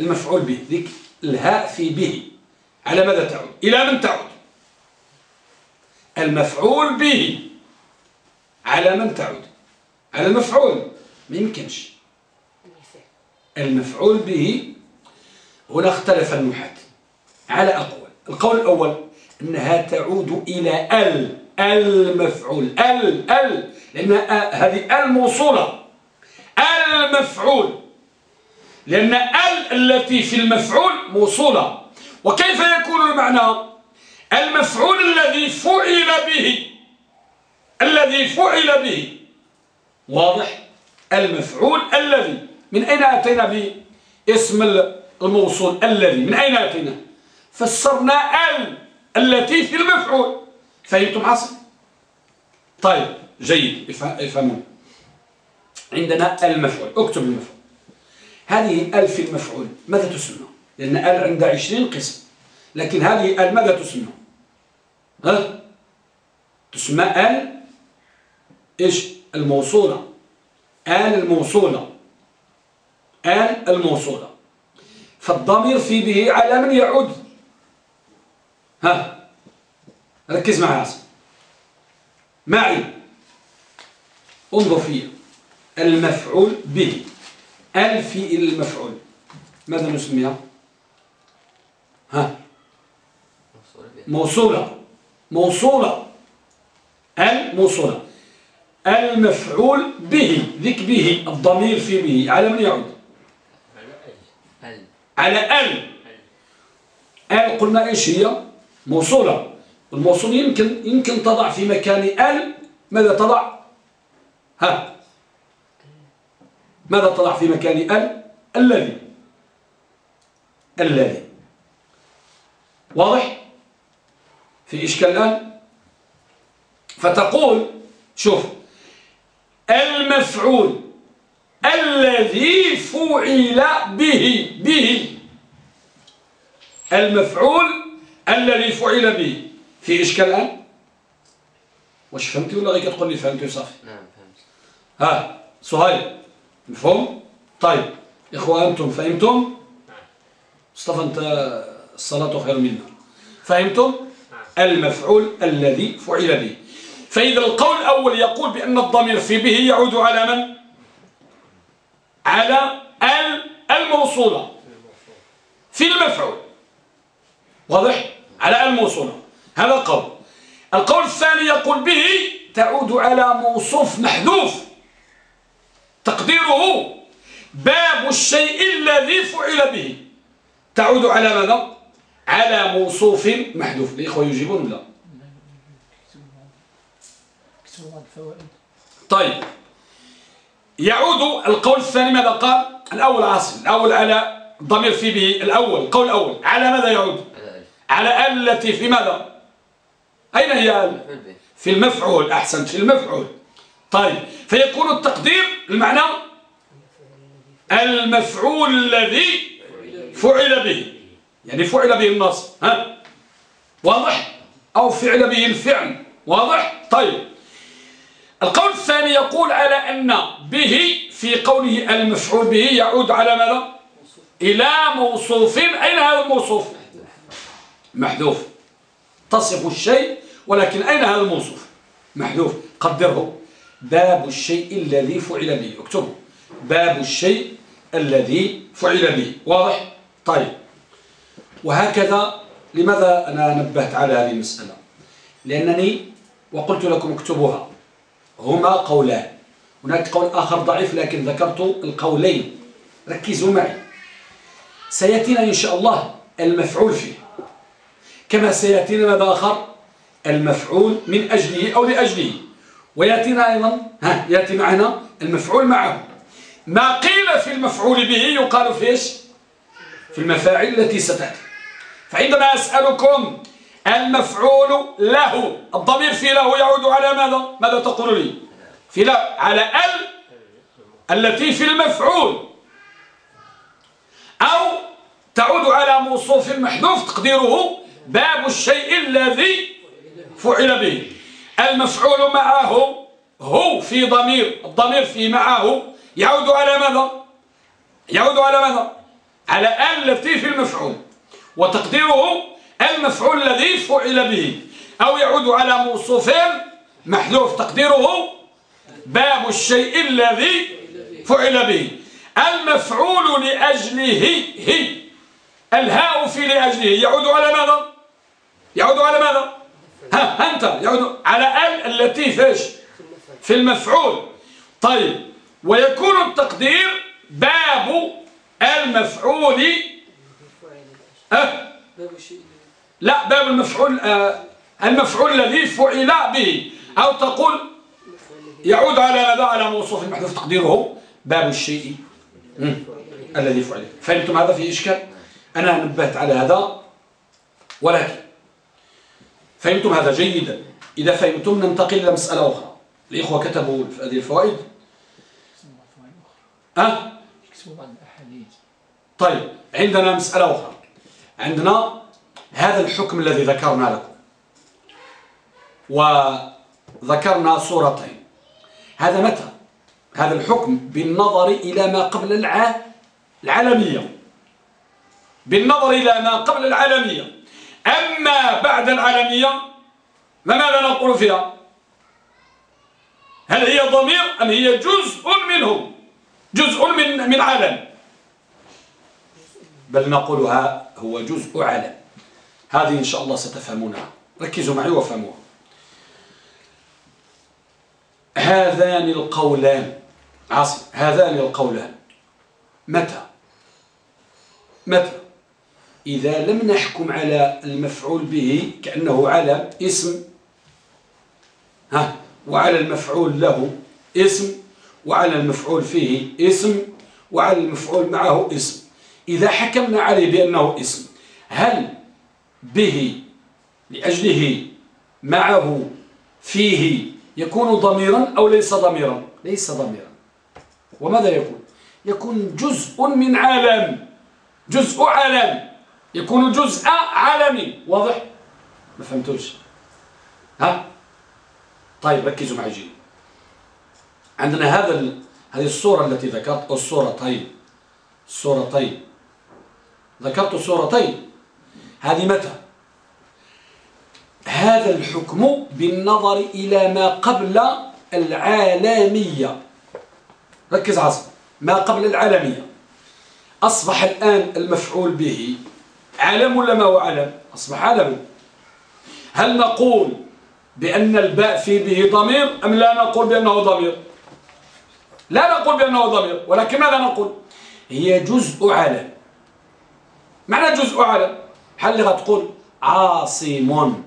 المفعول به ذيك الهاء في به. على ماذا تعود؟ إلى من تعود؟ المفعول به. على من تعود؟ على المفعول. ما يمكنش. المفعول به هنا اختلف النحاة على أقوال القول الأول أنها تعود إلى ال. المفعول ال ال. لأن هذه الموصولة المفعول. لأن ال التي في المفعول موصولة. وكيف يكون المعنى؟ المفعول الذي فعل به الذي فعل به. واضح؟ المفعول الذي. من أين أتينا باسم الموصول الذي؟ من أين أتينا؟ فسرنا ال التي في المفعول. فهمتم حسن طيب. جيد افهمون عندنا المفعول اكتب المفعول. هذه ال في المفعول ماذا تسمى؟ لأن ال عند عشرين قسم. لكن هذه ال ماذا تسمى؟ ها؟ تسمى ال إيش؟ الموصولة. ال الموصولة. ال الموصولة. فالضمير في به على من يعود. ها؟ ركز معي معي. انظر فيه المفعول به. ال في المفعول. ماذا نسميها؟ ها؟ موصولة. موصولة. الموصولة. المفعول به. ذك به. الضمير في به. على من يعود؟ على ال. ال قلنا إيش هي؟ موصولة. الموصول يمكن يمكن تضع في مكان ال. ماذا تضع؟ ها. ماذا تضع في مكان ال؟ الذي. الذي. واضح؟ في إشكال الآن؟ فتقول شوف المفعول الذي فعل به به. المفعول الذي فعل به. في إشكال الآن؟ واش فهمتي ولا غير كتقول لي فهمتي صافي؟ نعم ها سهيل مفهوم؟ طيب إخوة أنتم فهمتم؟ مصطفى أنت الصلاة خير منا. فهمتم؟ المفعول الذي فعل به. فإذا القول الأول يقول بأن الضمير في به يعود على من؟ على الموصولة. في المفعول. واضح؟ على الموصولة. هذا القول. القول الثاني يقول به تعود على موصوف محذوف. تقديره باب الشيء الذي فعل به. تعود على ماذا؟ على موصوف محذوف. الإخوة يجيبون لا. طيب. يعود القول الثاني ماذا قال؟ الأول عاصم الأول على ضمير في به الأول القول الأول. على ماذا يعود؟ على التي في ماذا؟ أين هي في المفعول أحسنت. في المفعول. طيب فيكون التقدير المعنى المفعول الذي فعل به. يعني فعل به النص ها؟ واضح؟ أو فعل به الفعل واضح؟ طيب. القول الثاني يقول على أن به في قوله المفعول به يعود على ماذا؟ إلى موصوف. أين هذا الموصوف؟ محذوف. تصف الشيء ولكن أين هذا الموصوف؟ محذوف. قدره. باب الشيء الذي فعل به. اكتبه باب الشيء الذي فعل به. واضح؟ طيب. وهكذا لماذا أنا نبهت على هذه المسألة؟ لأنني وقلت لكم اكتبوها. هما قولان. هناك قول آخر ضعيف لكن ذكرت القولين. ركزوا معي. سيأتينا إن شاء الله المفعول فيه. كما سيأتينا ماذا آخر؟ المفعول من أجله أو لأجله. ويأتينا أيضا ها يأتي معنا المفعول معه. ما قيل في المفعول به يقال في إيش؟ في المفاعل التي ستأتي. فعندما أسألكم المفعول له الضمير في له يعود على ماذا؟ ماذا تقول لي؟ في لا على ال التي في المفعول. أو تعود على موصوف محذوف تقديره باب الشيء الذي فعل به. المفعول معه هو في ضمير الضمير في معه يعود على ماذا؟ يعود على ماذا؟ على التي في المفعول وتقديره المفعول الذي فعل به أو يعود على موصوف محذوف تقديره باب الشيء الذي فعل به. المفعول لأجله هي الهاء في لأجله يعود على ماذا؟ يعود على ماذا؟ ها أنت يعود على ال التي فيش في المفعول. طيب ويكون التقدير باب المفعول. أه؟ لا باب المفعول أه المفعول الذي فعل به. أو تقول يعود على ماذا على موصوف المحذوف تقديره باب الشيء الذي فعل فهمتم هذا في إشكال؟ أنا نبهت على هذا ولكن فهمتم هذا جيدا. إذا فهمتم ننتقل إلى مسألة أخرى. الإخوة كتبوا هذه الفوائد. أه؟ طيب عندنا مسألة أخرى. عندنا هذا الحكم الذي ذكرنا لكم. وذكرنا صورتين. هذا متى؟ هذا الحكم بالنظر إلى ما قبل العالمية. بالنظر إلى ما قبل العالمية. أما بعد العالمية ما ماذا نقول فيها؟ هل هي ضمير أم هي جزء منه جزء من من عالم. بل نقولها هو جزء عالم. هذه إن شاء الله ستفهمونها. ركزوا معي وفهموها هذان القولان. عاصم هذان القولان. متى؟ متى؟ إذا لم نحكم على المفعول به كأنه على اسم ها وعلى المفعول له اسم وعلى المفعول فيه اسم وعلى المفعول معه اسم. إذا حكمنا عليه بأنه اسم هل به لأجله معه فيه يكون ضميرا أو ليس ضميرا؟ ليس ضميرا. وماذا يكون؟ يكون جزء من عالم جزء عالم. يكون جزء عالمي. واضح؟ ما فهمتوش. ها؟ طيب ركزوا معي جيد. عندنا هذا ال... هذه الصورة التي ذكرت الصورتين. الصورتين. ذكرت صورتين هذه متى؟ هذا الحكم بالنظر إلى ما قبل العالمية. ركز عصر. ما قبل العالمية. أصبح الآن المفعول به علم ولا ما هو علم أصبح علم هل نقول بأن الباء في به ضمير أم لا نقول بأنه ضمير؟ لا نقول بأنه ضمير ولكن ماذا نقول؟ هي جزء علم معنى جزء هل اللي غتقول عاصم؟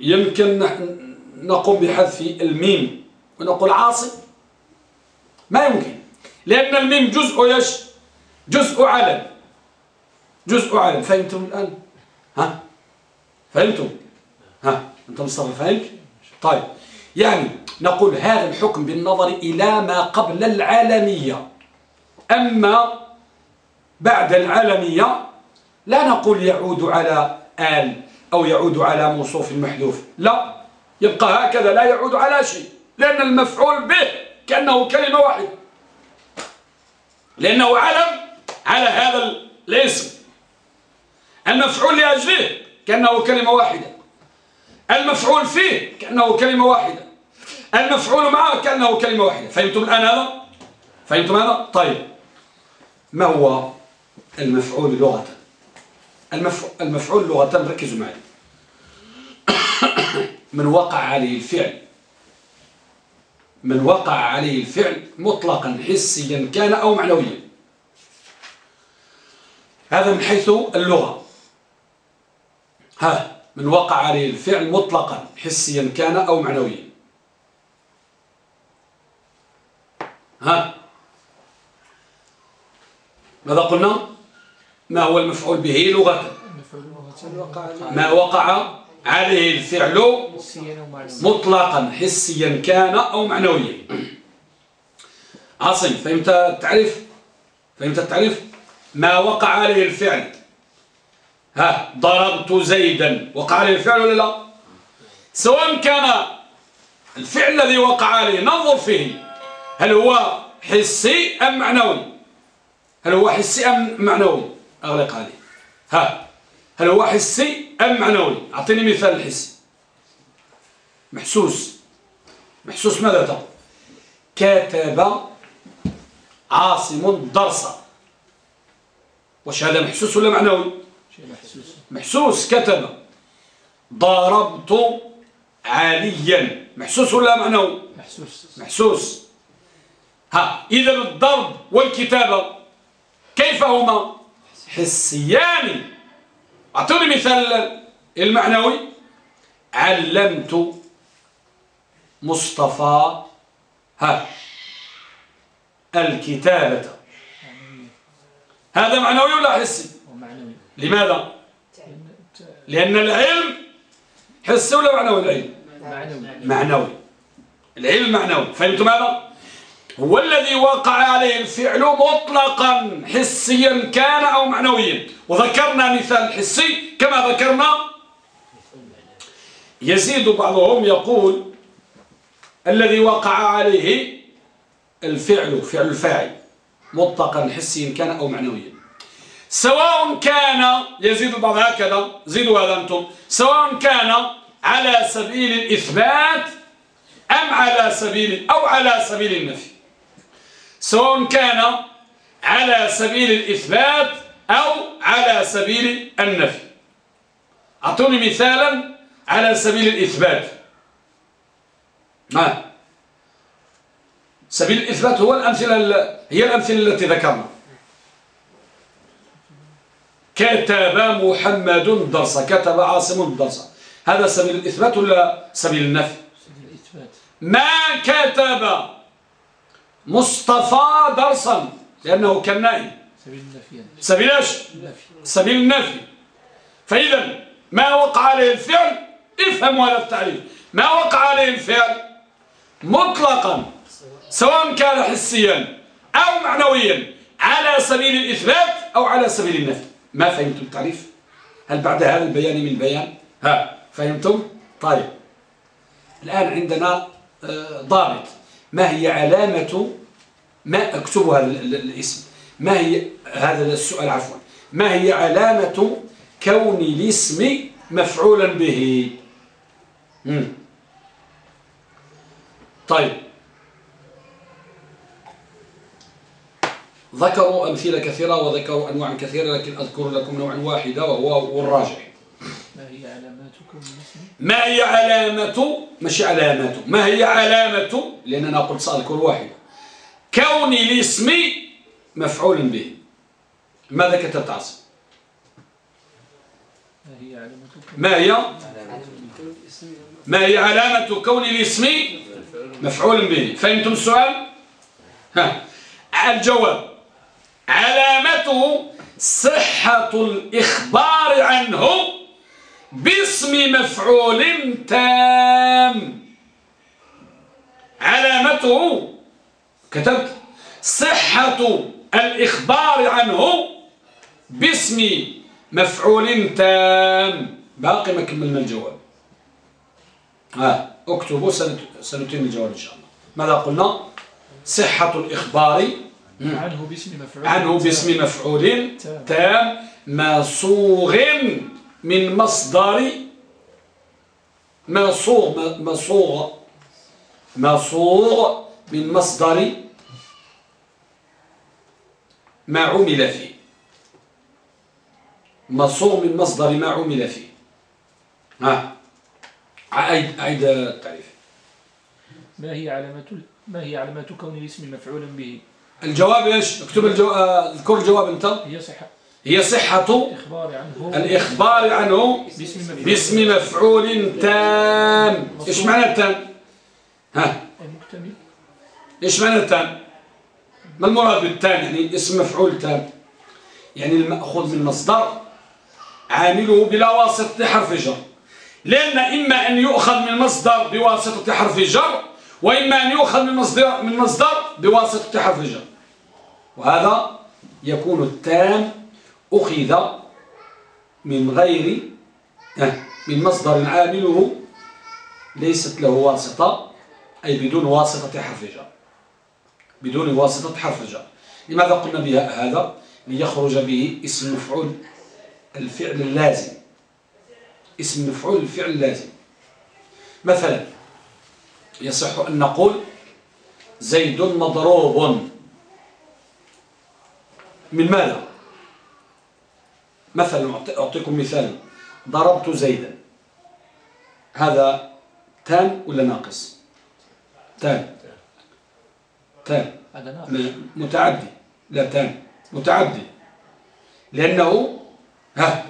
يمكن نقوم بحذف الميم ونقول عاصم؟ ما يمكن لأن الميم جزء يش جزء علم جزء علم فهمتم الآن؟ ها؟ فهمتم؟ ها؟ أنت مصطفى فهمت؟ طيب يعني نقول هذا الحكم بالنظر إلى ما قبل العالمية. أما بعد العالمية لا نقول يعود على آل أو يعود على موصوف محذوف. لا يبقى هكذا لا يعود على شيء لأن المفعول به كأنه كلمة واحدة. لأنه علم على هذا الاسم. المفعول لأجله كأنه كلمة واحدة. المفعول فيه كأنه كلمة واحدة. المفعول معه كأنه كلمة واحدة. فهمتم الآن هذا؟ فهمتم هذا؟ طيب. ما هو المفعول لغة؟ المفعول لغة ركزوا معي. [coughs] من وقع عليه الفعل. من وقع عليه الفعل مطلقا حسيا كان أو معنويا. هذا من حيث اللغة. ها من وقع عليه الفعل مطلقا حسيا كان أو معنويا. ها ماذا قلنا؟ ما هو المفعول به لغة؟ ما وقع عليه الفعل مطلقا حسيا كان أو معنويا. عاصم فهمت التعريف؟ فهمت التعريف؟ ما وقع عليه الفعل ها ضربت زيدا. وقع عليه الفعل ولا لا؟ سواء كان الفعل الذي وقع عليه ننظر فيه هل هو حسي أم معنوي؟ هل هو حسي أم معنوي؟ أغلق عليه ها هل هو حسي أم معنوي؟ أعطيني مثال الحسي محسوس. محسوس ماذا تقول كتب عاصم درسا وش هذا محسوس ولا معنوي؟ محسوس. محسوس كتب. ضربت عاليا محسوس ولا معنوي محسوس. محسوس. ها إذا الضرب والكتابة كيف هما حسيان. أعطوني مثال المعنوي. علمت مصطفى ها الكتابة. هذا معنوي ولا حسي؟ لماذا؟ لأن العلم حسي ولا معنوي العلم؟ معنوي. معنوي. العلم معنوي. فهمتم هذا هو الذي وقع عليه الفعل مطلقا حسيا كان أو معنويا. وذكرنا مثال حسي كما ذكرنا. يزيد بعضهم يقول الذي وقع عليه الفعل فعل الفاعل مطلقا حسيا كان أو معنويا. سواء كان يزيد البعض هكذا زيدوا هذا أنتم سواء كان على سبيل الإثبات أم على سبيل أو على سبيل النفي. سواء كان على سبيل الإثبات أو على سبيل النفي. أعطوني مثالا على سبيل الإثبات. ما؟ سبيل الإثبات هو الأمثلة هي الأمثلة التي ذكرنا. كتب محمد درس كتب عاصم درس. هذا سبيل الإثبات ولا سبيل النفي؟ ما كتب مصطفى درسا لأنه كان نائم سبيل النفي سبيل إيش؟ سبيل النفي. فإذا ما وقع عليه الفعل افهموا هذا التعريف. ما وقع عليه الفعل مطلقا سواء كان حسيا أو معنويا على سبيل الإثبات أو على سبيل النفي. ما فهمتم التعريف؟ هل بعد هذا البيان من بيان؟ ها فهمتم؟ طيب. الآن عندنا آه، ضابط. ما هي علامة ما اكتب هذا الاسم؟ ما هي هذا السؤال عفوا. ما هي علامة كون الاسم مفعولا به؟ مم. طيب. ذكروا أمثلة كثيرة وذكروا أنواع كثيرة لكن أذكر لكم نوع واحدة وهو الراجح ما هي علامات كون الاسم ما هي علامة؟ مش علامة ما هي علامة؟ لأننا قلت سأذكر واحدة. كون الاسم مفعول به. ماذا كتبت عاصم؟ ما هي؟ ما هي علامة كون الاسم مفعول به؟ فهمتم السؤال؟ ها. الجواب. علامته صحة الإخبار عنه باسم مفعول تام. علامته كتبت صحة الإخبار عنه باسم مفعول تام. باقي ما كملنا الجواب. ها اكتبوا سنتم الجواب إن شاء الله. ماذا قلنا؟ صحة الإخبار عنه باسم مفعول عنه باسم مفعول تام. مصوغ من مصدر مصوغ مصوغ مصوغ من مصدر ما عمل فيه. مصوغ من مصدر ما عمل فيه. ها. أعيد أعيد التعريف. ما هي علامة ما هي علامة كون الاسم مفعولا به؟ الجواب إيش؟ اكتب الجو... آه، اذكر الجواب أنت. هي صحة. هي صحة الإخبار عنه. باسم مفعول. تام. إيش معنى التام؟ ها؟ المكتمل. إيش معنى التام؟ ما المراد بالتام؟ يعني اسم مفعول تام. يعني المأخوذ من مصدر عامله بلا واسطة حرف جر. لأن إما أن يؤخذ من مصدر بواسطة حرف جر وإما أن يؤخذ من مصدر من مصدر بواسطة حرف جر. وهذا يكون التام أخذ من غير من مصدر عامله ليست له واسطة أي بدون واسطة حرف جر. بدون واسطة حرف جر. لماذا قلنا بها هذا؟ ليخرج به اسم مفعول الفعل اللازم. اسم مفعول الفعل اللازم. مثلا يصح أن نقول زيد مضروب. من ماذا؟ مثلا أعطيكم مثال. ضربت زيدا. هذا تام ولا ناقص؟ تام تام متعدي. لا تام متعدي. لأنه ها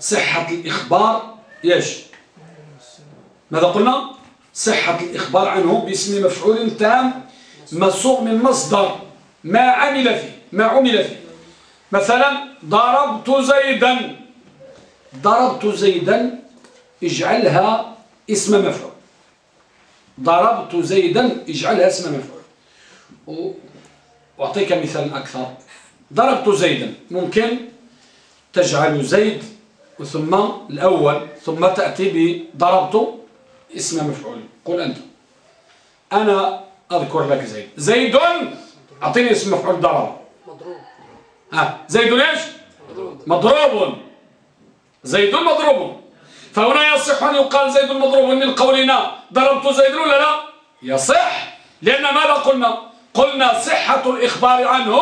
صحة الإخبار يش ماذا قلنا؟ صحة الإخبار عنه باسم مفعول تام مسوق من مصدر ما عمل فيه ما عمل فيه. مثلا ضربت زيدا ضربت زيدا اجعلها اسم مفعول ضربت زيدا اجعلها اسم مفعول واعطيك مثال أكثر ضربت زيدا ممكن تجعل زيد ثم الأول ثم تاتي بضربت اسم مفعول قل انت أنا اذكر لك زيد زيد اعطيني اسم مفعول ضرب ها زيد إيش؟ مضروب. زيد مضروب. فهنا يصح أن يقال زيد مضروب من قولنا. ضربت زيد ولا لا؟ يصح. لأن ماذا قلنا؟ قلنا صحة الإخبار عنه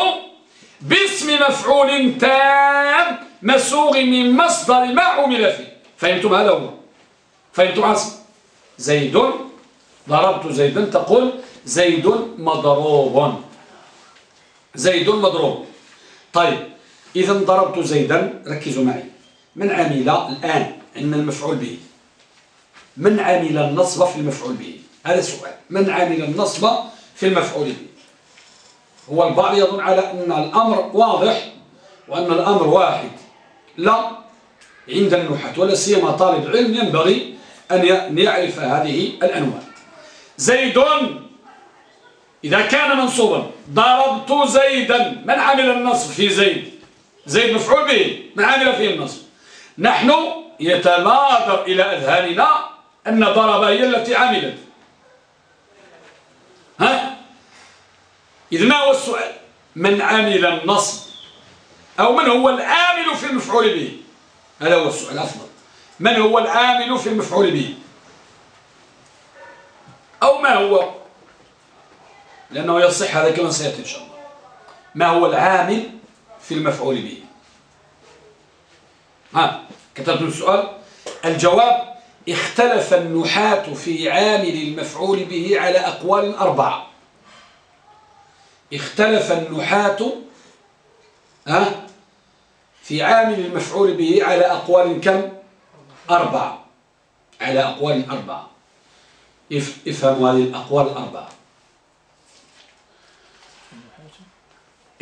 باسم مفعول تام مسوغ من مصدر ما عمل فيه. فهمتم هذا هو؟ فهمتم عاصم؟ زيد ضربت زيدا تقول زيد مضروب. زيد مضروب. طيب إذا ضربت زيدا ركزوا معي. من عمل الآن؟ عندنا المفعول به. من عمل النصب في المفعول به؟ هذا السؤال. من عمل النصب في المفعول به؟ هو البعض يظن على أن الأمر واضح وأن الأمر واحد. لا عند النحاة ولا سيما طالب علم ينبغي أن يعرف هذه الأنواع. زيد إذا كان منصوبا ضربت زيدا من عمل النصب في زيد؟ زيد مفعول به من عمل فيه النصب. نحن يتبادر إلى أذهاننا أن ضرب هي التي عملت. ها؟ إذ ما هو السؤال من عمل النصب؟ أو من هو العامل في المفعول به؟ هذا هو السؤال أفضل من هو العامل في المفعول به؟ أو ما هو؟ لأنه يصح هذا كما سيأتي إن شاء الله. ما هو العامل في المفعول به؟ ها كتبت السؤال الجواب اختلف النحاة في عامل المفعول به على أقوال أربعة. اختلف النحاة ها في عامل المفعول به على أقوال كم؟ أربعة. على أقوال أربعة. افهموا هذه الأقوال الأربعة.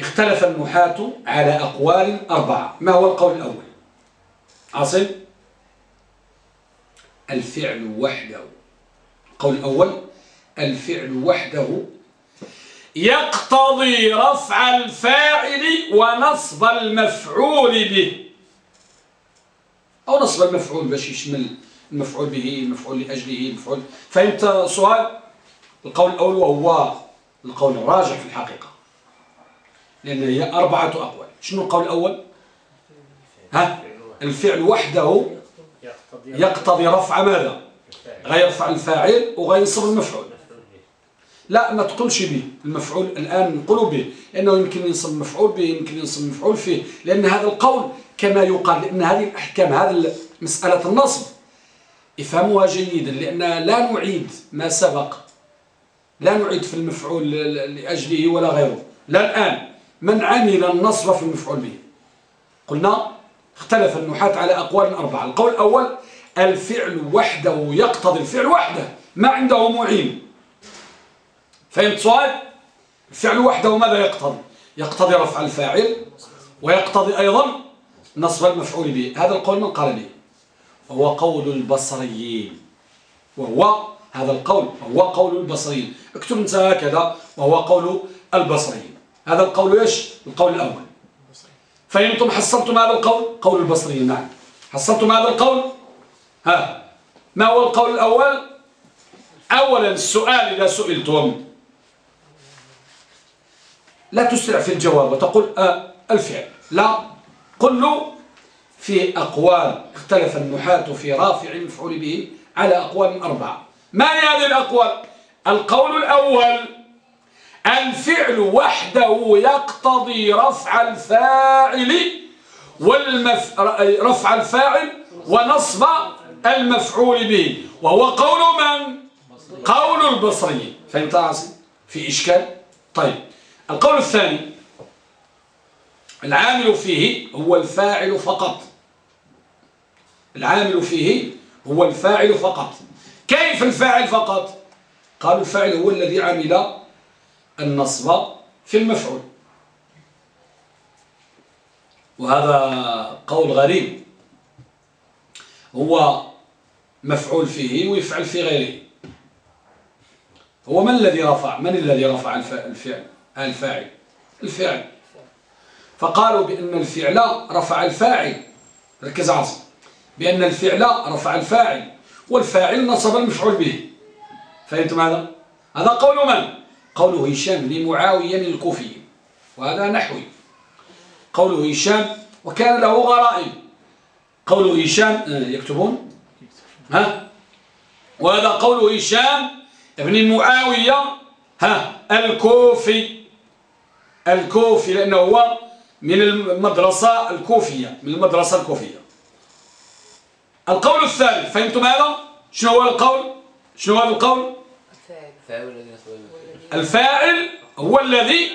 اختلف النحاة على أقوال أربعة. ما هو القول الأول؟ عاصم الفعل وحده. القول الأول الفعل وحده يقتضي رفع الفاعل ونصب المفعول به. أو نصب المفعول باش يشمل المفعول به المفعول لأجله المفعول. فهمت سؤال؟ القول الأول وهو القول الراجح في الحقيقة. لأن هي أربعة أقوال. شنو القول الأول؟ ها؟ الفعل وحده يقتضي رفع ماذا؟ غيرفع الفاعل وغينصب المفعول. لا ما تقولش به. المفعول الآن نقول به. لأنه يمكن ينصب المفعول به يمكن ينصب المفعول فيه. لأن هذا القول كما يقال لأن هذه الأحكام هذه مسألة النصب. افهموها جيدا لأن لا نعيد ما سبق. لا نعيد في المفعول لأجله ولا غيره. لا الآن. من عمل النصب في المفعول به. قلنا اختلف النحاة على أقوال أربعة. القول الأول الفعل وحده يقتضي الفعل وحده ما عنده معين. فهمت سؤال؟ الفعل وحده ماذا يقتضي؟ يقتضي رفع الفاعل ويقتضي أيضا نصب المفعول به. هذا القول من قال به وهو قول البصريين. وهو هذا القول هو قول البصريين. اكتب انت هكذا. وهو قول البصريين. هذا القول إيش؟ القول الأول. فهمتم حصلتم هذا القول قول البصريين نعم. حصلتم هذا القول؟ ها. ما هو القول الأول؟ أولا السؤال إذا سئلتم. لا تسرع في الجواب وتقول آه الفعل. لا. قل في أقوال اختلف النحاة في رافع المفعول به على أقوال أربعة. ما هي هذه الأقوال؟ القول الأول الفعل وحده يقتضي رفع الفاعل والمف... رفع الفاعل ونصب المفعول به. وهو قول من؟ قول البصري. فهمت عاصم؟ في إشكال؟ طيب القول الثاني. العامل فيه هو الفاعل فقط. العامل فيه هو الفاعل فقط. كيف الفاعل فقط؟ قالوا الفاعل هو الذي عمل النصب في المفعول. وهذا قول غريب. هو مفعول فيه ويفعل في غيره. هو من الذي رفع؟ من الذي رفع الفعل؟ الفاعل. الفعل فقالوا بأن الفعل رفع الفاعل. ركز عاصم. بأن الفعل رفع الفاعل. والفاعل نصب المفعول به. فهمتم هذا؟ هذا قول من؟ قوله هشام لمعاوية من الكوفي وهذا نحوي. قوله هشام وكان له غرائب. قوله هشام آه، يكتبون؟ ها؟ وهذا قوله هشام ابن معاوية ها الكوفي. الكوفي لأنه هو من المدرسة الكوفية من المدرسة الكوفية. القول الثالث فهمتم هذا؟ شنو هو القول؟ شنو هو القول؟ الفاعل هو الذي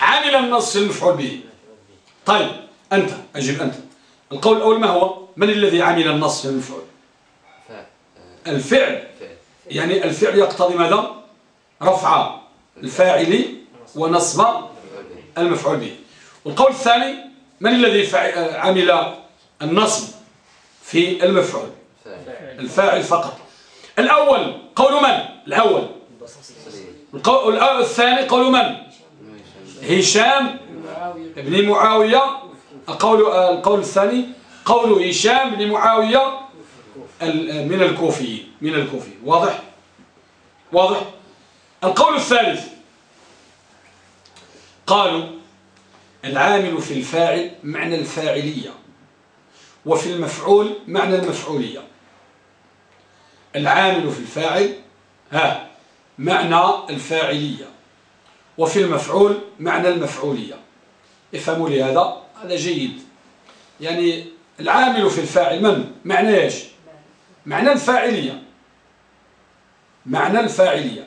عمل النص المفعول به. طيب أنت أجب أنت. القول الأول ما هو؟ من الذي عمل النص المفعول؟ الفعل. يعني الفعل يقتضي ماذا؟ رفع الفاعل ونصب المفعول به. والقول الثاني من الذي عمل النصب في المفعول؟ الفاعل فقط. الأول قول من؟ الأول. الثاني قول من؟ هشام بن معاوية. القول, القول الثاني قول هشام بن معاوية من الكوفي من الكوفي واضح؟ واضح؟ القول الثالث. قالوا العامل في الفاعل معنى الفاعلية وفي المفعول معنى المفعولية. العامل في الفاعل ها معنى الفاعلية وفي المفعول معنى المفعولية. افهموا لي هذا؟ هذا جيد. يعني العامل في الفاعل من؟ معنى إيش؟ معنى الفاعلية. معنى الفاعلية.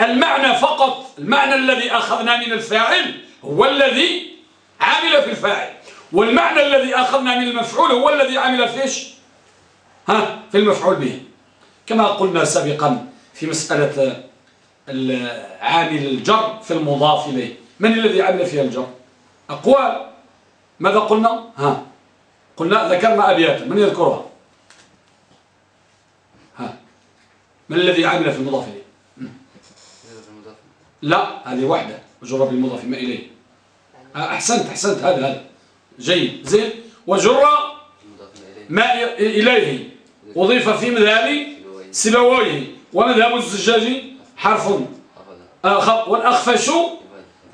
المعنى فقط المعنى الذي أخذنا من الفاعل هو الذي عمل في الفاعل. والمعنى الذي أخذنا من المفعول هو الذي عمل إيش؟ ها؟ في المفعول به. كما قلنا سابقا في مسألة عامل الجر في المضاف إليه. من الذي عمل فيها الجر؟ أقوال. ماذا قلنا؟ ها. قلنا ذكرنا أبياتا من يذكرها؟ ها. من الذي عمل في المضاف إليه؟ لا هذه واحدة. جر بالمضاف ما إليه. أحسنت أحسنت. هذا هذا. جيد. زين. وجر ما إليه. وضيف في مذهب سبويه ومذهب الزجاج حرف آخر. والأخفش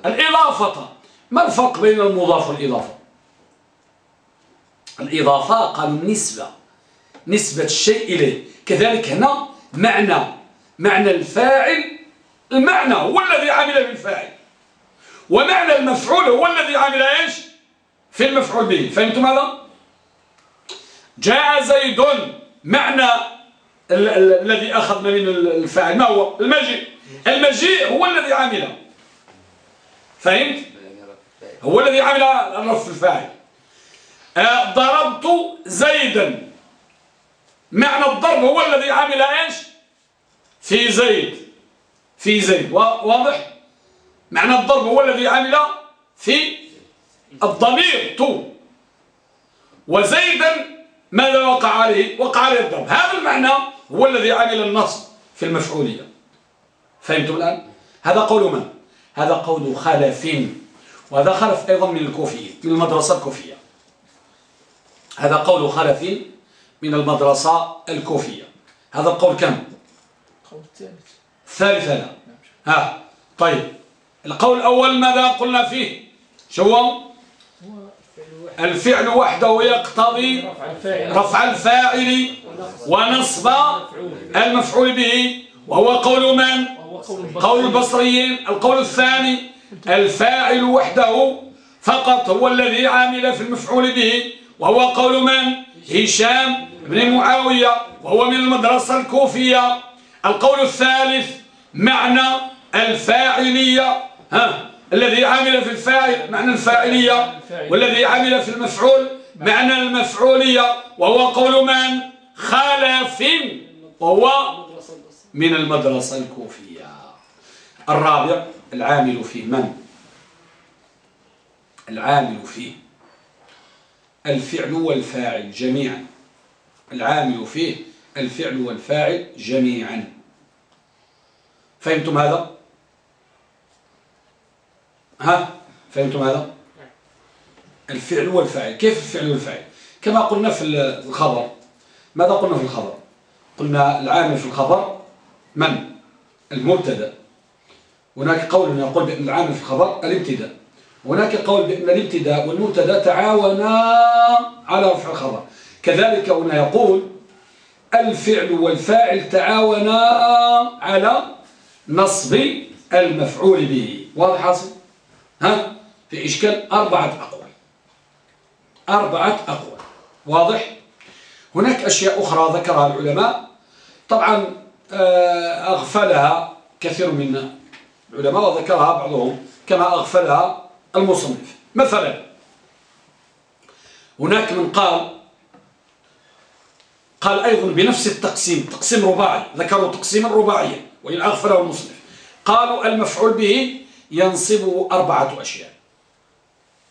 الإضافة. ما الفرق بين المضاف والإضافة؟ الإضافة قالوا النسبة نسبة الشيء إليه. كذلك هنا معنى. معنى الفاعل المعنى هو الذي عمل بالفاعل. ومعنى المفعول هو الذي عمل إيش؟ في المفعول به. فهمتم هذا؟ جاء زيد معنى الذي أخذنا من الفاعل. ما هو؟ المجيء. المجيء هو الذي عمل. فهمت؟ هو الذي عمل الرف الفاعل. آه، ضربت زيدا. معنى الضرب هو الذي عمل إيش؟ في زيد. في زيد. واضح؟ معنى الضرب هو الذي عمل في الضمير. تو. وزيدا ماذا وقع عليه؟ وقع عليه الضرب. هذا المعنى هو الذي عمل النصب في المفعولية. فهمتم الآن؟ هذا قول من؟ هذا قول خلف وهذا خلف أيضا من الكوفية من المدرسة الكوفية. هذا قول خلف من المدرسة الكوفية. هذا القول كم؟ القول الثالث. الثالث لا ها طيب. القول الأول ماذا قلنا فيه؟ شو هو الفعل وحده يقتضي رفع الفاعل ونصب المفعول به وهو قول من؟ قول البصريين. القول الثاني الفاعل وحده فقط هو الذي عامل في المفعول به وهو قول من؟ هشام بن معاوية وهو من المدرسة الكوفية. القول الثالث معنى الفاعلية. ها؟ الذي عامل في الفاعل معنى الفاعلية والذي عمل في المفعول معنى المفعولية وهو قول من؟ خالف وهو من المدرسة الكوفية. الرابع العامل فيه من؟ العامل فيه الفعل والفاعل جميعا. العامل فيه الفعل والفاعل جميعا. فهمتم هذا؟ ها؟ فهمتم هذا؟ الفعل والفاعل كيف الفعل والفاعل كما قلنا في الخبر. ماذا قلنا في الخبر؟ قلنا العامل في الخبر من؟ المبتدأ. هناك قول يقول بأن العامل في الخبر الابتداء. هناك قول بأن الابتداء والمبتدأ تعاونا على رفع الخبر. كذلك هنا يقول الفعل والفاعل تعاونا على نصب المفعول به. واضح حاصل؟ ها؟ في إشكال أربعة أقوال. أربعة أقوال. واضح؟ هناك أشياء أخرى ذكرها العلماء. طبعا آه، أغفلها كثير من العلماء وذكرها بعضهم كما أغفلها المصنف. مثلا هناك من قال قال أيضا بنفس التقسيم تقسيم رباعي ذكروا تقسيما رباعيا وإن أغفله المصنف. قالوا المفعول به ينصبه أربعة أشياء.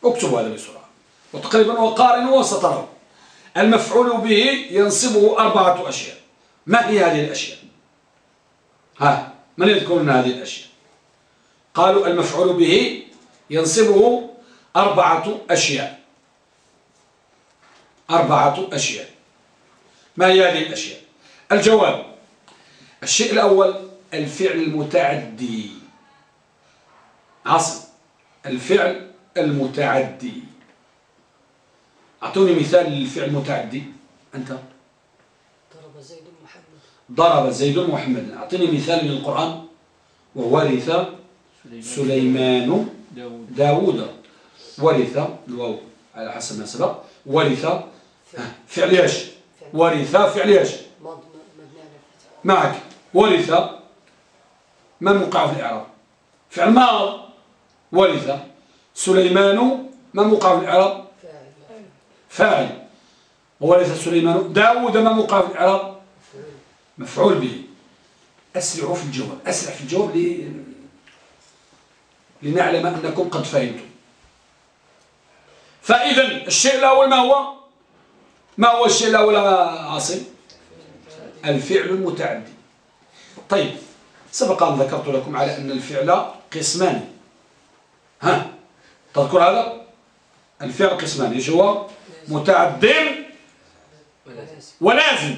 اكتبوا هذا بسرعة. وتقريبا وقارن وسطره المفعول به ينصبه أربعة أشياء. ما هي هذه الأشياء؟ ها من يذكر لنا هذه الأشياء؟ قالوا المفعول به ينصبه أربعة أشياء. أربعة أشياء. ما هي هذه الأشياء؟ الجواب. الشيء الأول الفعل المتعدي. عصر الفعل المتعدي. أعطوني مثال للفعل المتعدي. أنت؟ ضرب زيد محمد. ضرب زيد محمد. أعطيني مثال من القرآن. وورث سليمان داود. داود. ورث الواو على حسب ما سبق. ورث فعل إيش؟ ورث فعل إيش؟ معك. ورث ما موقع في الإعراب؟ فعل ماض. ورث سليمان ما في الإعراب؟ فاعل. وورث سليمان داود ما في الإعراب؟ مفعول به. أسرعوا في الجواب أسرع في الجواب لي... لنعلم أنكم قد فهمتم. فإذا الشيء الأول ما هو؟ ما هو الشيء الأول عاصم؟ الفعل المتعدي. طيب سبق أن ذكرت لكم على أن الفعل قسمان. ها؟ تذكر هذا؟ الفعل قسمان إيش هو؟ متعد ولازم.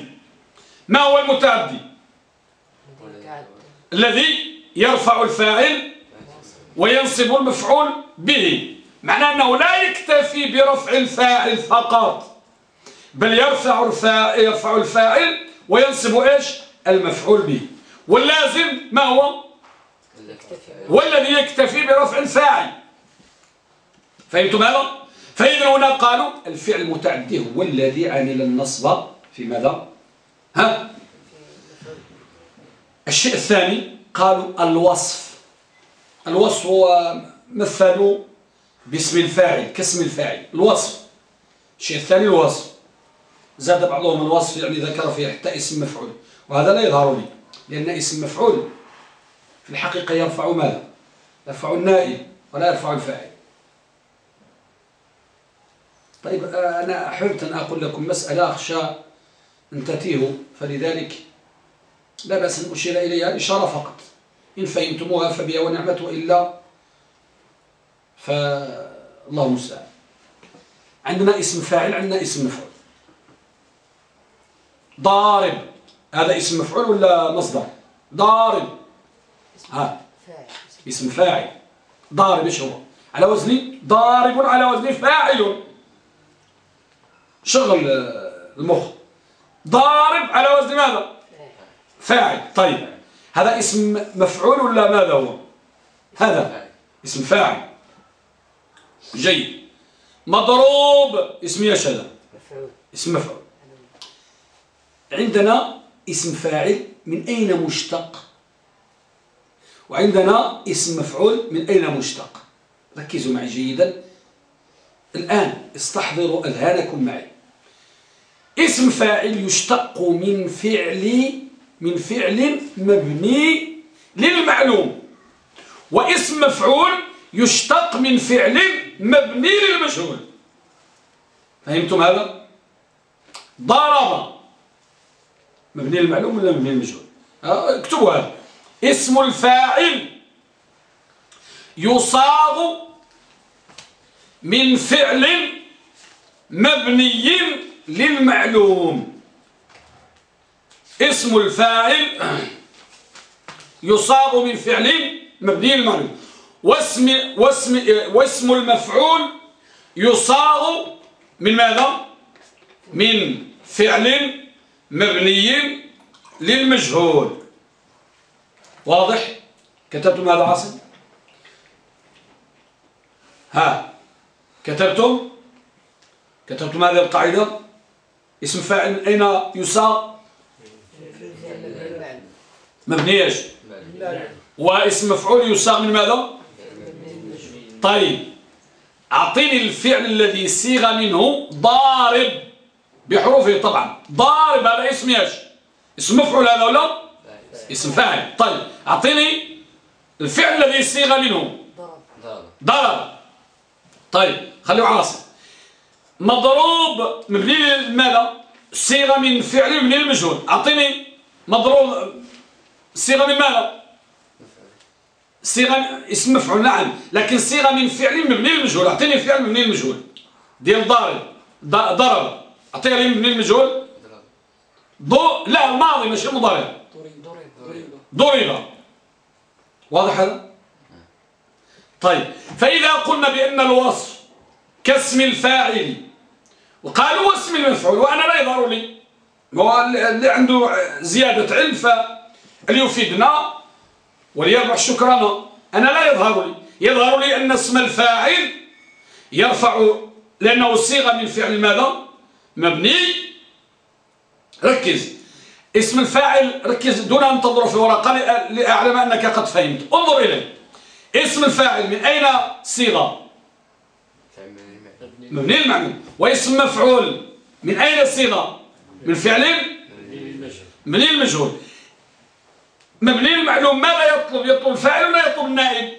ما هو المتعدي؟ الذي يرفع الفاعل وينصب المفعول به. معنى أنه لا يكتفي برفع الفاعل فقط بل يرفع يرفع الفاعل وينصب إيش؟ المفعول به. واللازم ما هو؟ والذي يكتفي برفع الفاعل فهمتم هذا فإذا هنا قالوا الفعل المتعدي هو الذي عمل النصب في ماذا؟ ها؟ الشيء الثاني قالوا الوصف. الوصف هو مثلوا باسم الفاعل كاسم الفاعل. الوصف. الشيء الثاني الوصف. زاد بعضهم الوصف يعني ذكر فيه حتى اسم مفعول. وهذا لا يظهر لي لأن اسم مفعول في الحقيقة يرفع ماذا يرفع النائب ولا يرفع الفاعل. طيب آه، أنا أحببت أن أقول لكم مسألة أخشى أن تتيهوا فلذلك لا بأس أن أشير إليها إشارة فقط. إن فهمتموها فبها ونعمة وإلا فالله المستعان. عندنا اسم فاعل عندنا اسم مفعول. ضارب هذا اسم مفعول ولا مصدر؟ ضارب. ها. اسم فاعل. ضارب إيش هو؟ على وزن ضارب على وزن فاعل. شغل آه، المخ. ضارب على وزن ماذا؟ فاعل. طيب. هذا اسم مفعول ولا ماذا هو؟ هذا اسم فاعل. جيد. مضروب. اسم إيش هذا؟ اسم مفعول. عندنا اسم فاعل من أين مشتق؟ وعندنا اسم مفعول من أين مشتق؟ ركزوا معي جيدا. الآن استحضروا أذهانكم معي. اسم فاعل يشتق من فعل من فعل مبني للمعلوم. واسم مفعول يشتق من فعل مبني للمجهول. فهمتم هذا؟ ضرب. مبني للمعلوم ولا مبني للمجهول؟ اكتبوا هذا. اسم الفاعل يصاغ من فعل مبني للمعلوم. اسم الفاعل يصاغ من فعل مبني للمعلوم. واسم, واسم, واسم المفعول يصاغ من ماذا؟ من فعل مبني للمجهول. واضح؟ كتبتم هذا عاصم؟ ها كتبتم؟ كتبتم هذه القاعدة؟ اسم فاعل أين يساق؟ مبني إيش؟ واسم مفعول يساق من ماذا؟ طيب أعطيني الفعل الذي صيغ منه ضارب بحروفه طبعا. ضارب هذا اسم إيش؟ اسم مفعول هذا ولا؟ اسم فاعل. طيب أعطيني الفعل الذي صيغ منه. ضرب. ضرب. طيب خليه عاصم مضروب مبني لماذا صيغه من فعل مبني للمجهول أعطيني مضروب صيغه من ماذا؟ صيغه اسم مفعول نعم. لكن صيغه من فعل مبني للمجهول أعطيني فعل مبني للمجهول ديال ضارب. ضرب. أعطيني مبني للمجهول ضو لا ماضي ماشي مضارع. ضرب واضح هذا؟ طيب فإذا قلنا بأن الوصف كاسم الفاعل وقالوا واسم المفعول وأنا لا يظهر لي. اللي عنده زيادة علم فليفيدنا وليربح شكرنا. أنا لا يظهر لي. يظهر لي أن اسم الفاعل يرفع لأنه صيغة من فعل ماذا؟ مبني. ركز. اسم الفاعل ركز دون أن تنظر في ورقة لأ- لأعلم أنك قد فهمت. انظر إليه. اسم الفاعل من أين صيغة؟ المعنى مبني للمعلوم واسم مفعول من أين صيغة؟ من فعل مبني للمجهول مبني للمعلوم ماذا يطلب؟ يطلب الفاعل ولا يطلب النائب؟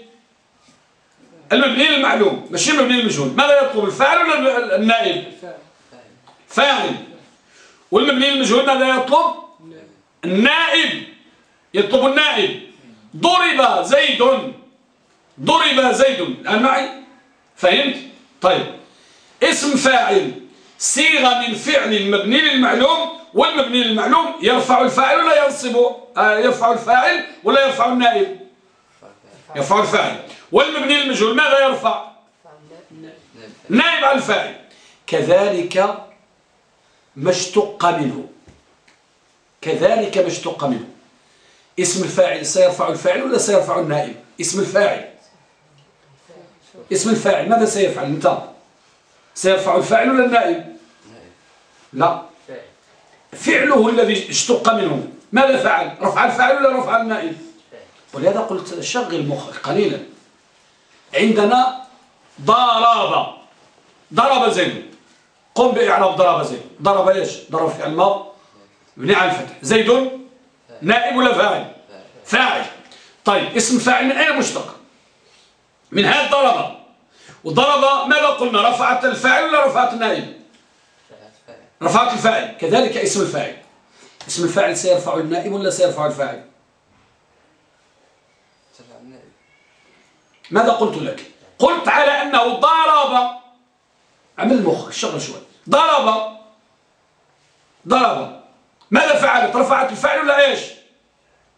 المبني للمعلوم ماشي مبني للمجهول ماذا يطلب؟ الفاعل ولا النائب؟ فاعل. والمبني للمجهول ماذا يطلب؟ النائب يطلب النائب. ضرب زيد. ضرب زيد. الآن معي؟ فهمت؟ طيب. اسم فاعل. صيغة من فعل مبني للمعلوم والمبني للمعلوم يرفع الفاعل ولا ينصب؟ آه يرفع الفاعل ولا يرفع النائب؟ يرفع الفاعل. والمبني للمجهول ماذا يرفع؟ نائب على الفاعل. كذلك ما اشتق منه. كذلك ما اشتق منه. اسم الفاعل سيرفع الفاعل ولا سيرفع النائب؟ اسم الفاعل. اسم الفاعل. ماذا سيفعل؟ انت. سيرفع الفاعل ولا النائب؟ لا. فعله الذي اشتق منه. ماذا فعل؟ رفع الفاعل ولا رفع النائب؟ ولهذا قلت شغل مخك قليلا. عندنا ضرب. ضرب زيد قم بإعراب ضرب زيد ضرب إيش؟ ضرب فعل ماض مبني على الفتح زيد نائب ولا فاعل؟ فاعل. طيب اسم فاعل من أين مشتق؟ من هذا ضرب وضرب ماذا قلنا رفعت الفاعل ولا رفعت النائب؟ رفعت الفاعل. كذلك اسم الفاعل. اسم الفاعل سيرفع النائب ولا سيرفع الفاعل؟ ماذا قلت لك؟ قلت على أنه ضرب. عمل مخك شغل شوي. ضرب. ضرب. ماذا فعلت؟ رفعت الفاعل ولا إيش؟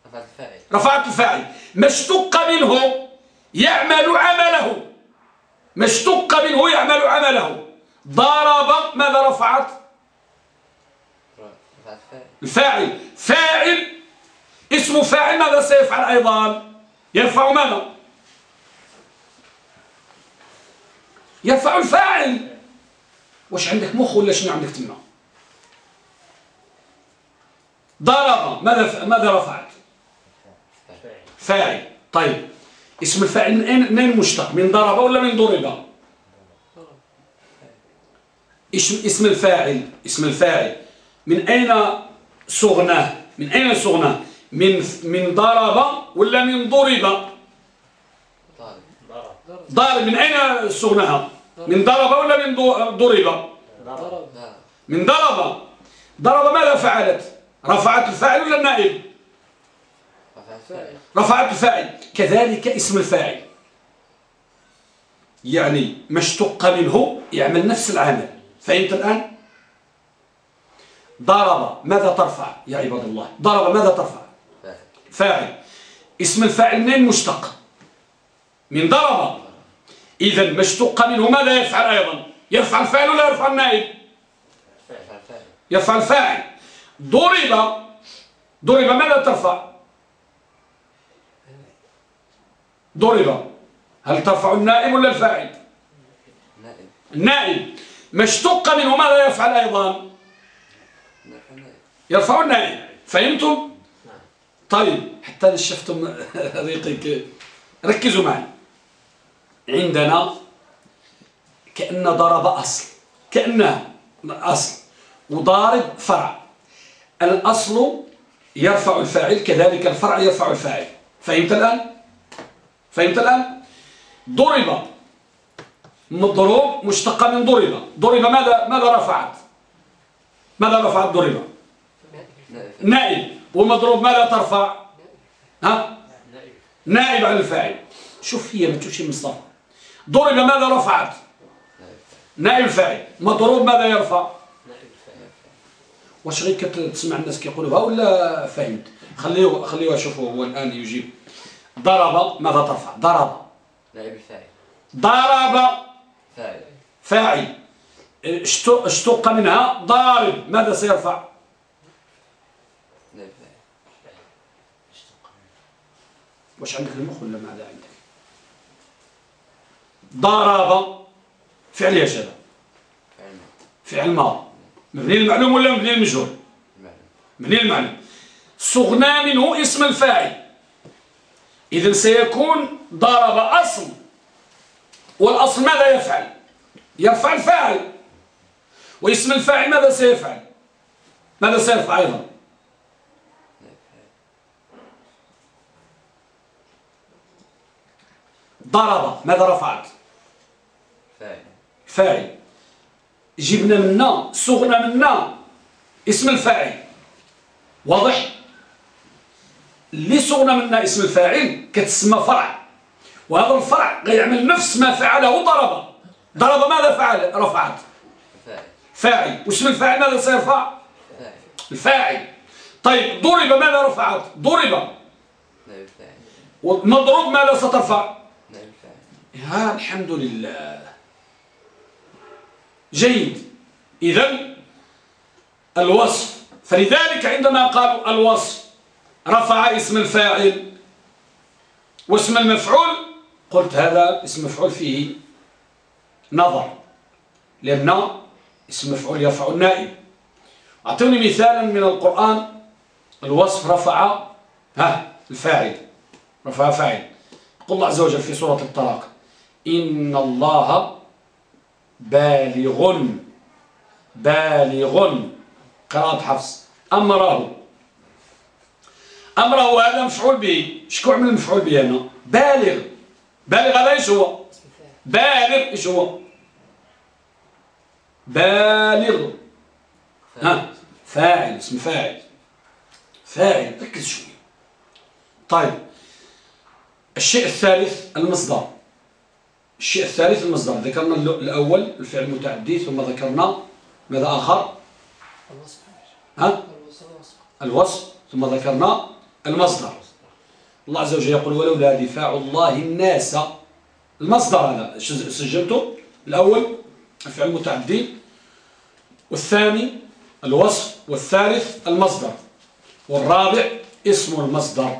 رفعت الفاعل. رفعت الفاعل. ما اشتق منه يعمل عمله. ما اشتق منه يعمل عمله. ضرب ماذا رفعت؟ الفاعل. فاعل. اسم فاعل ماذا سيفعل أيضا؟ يرفع ماذا؟ يرفع الفاعل. واش عندك مخ ولا شنو عندك تما؟ ضرب. ماذا ماذا رفعت؟ فاعل. طيب. اسم الفاعل من اين منين مشتق؟ من ضرب ولا من ضرب؟ اسم اسم الفاعل. اسم الفاعل. من أين صغناه؟ من أين صغناه؟ من من ضرب ولا من ضرب؟ ضرب. من أين صغناها من ضرب ولا من ضرب؟ ضرب. من ضرب. ضرب ماذا فعلت؟ رفعت الفاعل ولا النائب؟ رفعت الفاعل. كذلك اسم الفاعل. يعني ما اشتق منه يعمل نفس العمل. فهمت الآن؟ ضرب. ماذا ترفع يا عباد الله؟ ضرب. ماذا ترفع؟ فاعل. اسم الفاعل منين مشتق؟ من ضرب. إذا ما اشتق منه ماذا يفعل أيضا؟ يرفع الفاعل ولا يرفع النائب؟ يرفع الفاعل. ضرب ضرب ماذا ترفع؟ ضرب. هل ترفع النائب ولا الفاعل؟ نائب. النائب ما اشتق منه ماذا يفعل أيضا؟ يرفع النائب. فهمتم؟ طيب حتى شفتم [laughs] ريقك. ركزوا معي. عندنا كأن ضرب أصل. كأنها أصل. وضارب فرع. الأصل يرفع الفاعل كذلك الفرع يرفع الفاعل فهمت الآن؟ فهمت الآن؟ ضرب مضروب مشتق من ضرب ضرب ماذا ماذا رفعت؟ ماذا رفعت ضرب؟ نائب ومضروب ماذا ترفع؟ ها؟ نائب عن الفاعل شوف هي ما تمشي مصطفى ضرب ماذا رفعت؟ نائب الفاعل مضروب ماذا يرفع؟ واش غير كتسمع الناس كيقولوها ولا فهمت؟ خليه خليه اشوفه هو الآن يجيب. ضرب ماذا ترفع ضرب. نائب الفاعل ضرب. فاعل. فاعل. اشت- اشتق منها. ضارب. ماذا سيرفع؟ واش عندك المخ ولا ماذا عندك؟ ضرب. فعل يا شباب. فعل ماضي. مبني المعلوم ولا مبني المجهول مبني المعلوم؟ صغنا منه اسم الفاعل. إذا سيكون ضرب أصل والأصل ماذا يفعل؟ يرفع الفاعل واسم الفاعل ماذا سيفعل؟ ماذا سيرفع أيضا؟ ضرب. ماذا رفعت؟ فاعل. فاعل. جبنا منا صغنا منا. اسم الفاعل. واضح؟ اللي صغنا منا اسم الفاعل كتسمى فرع. وهذا الفرع غيعمل نفس ما فعله ضرب ضرب ماذا فعل؟ رفعت. فاعل. واسم الفاعل ماذا سيرفع؟ فاعل الفاعل. طيب ضرب ماذا رفعت؟ ضرب. الفاعل ومضروب ماذا سترفع؟ الفاعل يا الحمد لله. جيد. إذا الوصف. فلذلك عندما قالوا الوصف رفع اسم الفاعل واسم المفعول قلت هذا اسم مفعول فيه نظر لأن اسم مفعول يرفع النائب. أعطوني مثالا من القرآن الوصف رفع ها الفاعل رفع فاعل. قل الله عز وجل في سورة الطلاق إن الله بالغ بالغ. قراءة حفص. أمره أمره هذا مفعول به شكو عمل المفعول به هنا؟ بالغ. بالغ هذا إيش هو؟ بالغ إيش هو؟ بالغ. ها؟ فاعل اسم فاعل. فاعل ركز شوي. طيب الشيء الثالث المصدر. الشيء الثالث المصدر. ذكرنا الأول الفعل المتعدي ثم ذكرنا ماذا آخر؟ الوصف. ها؟ الوصف. ثم ذكرنا المصدر. الله عز وجل يقول ولولا دفاع الله الناس المصدر هذا. سجلته؟ الأول الفعل المتعدي. والثاني الوصف. والثالث المصدر. والرابع اسم المصدر.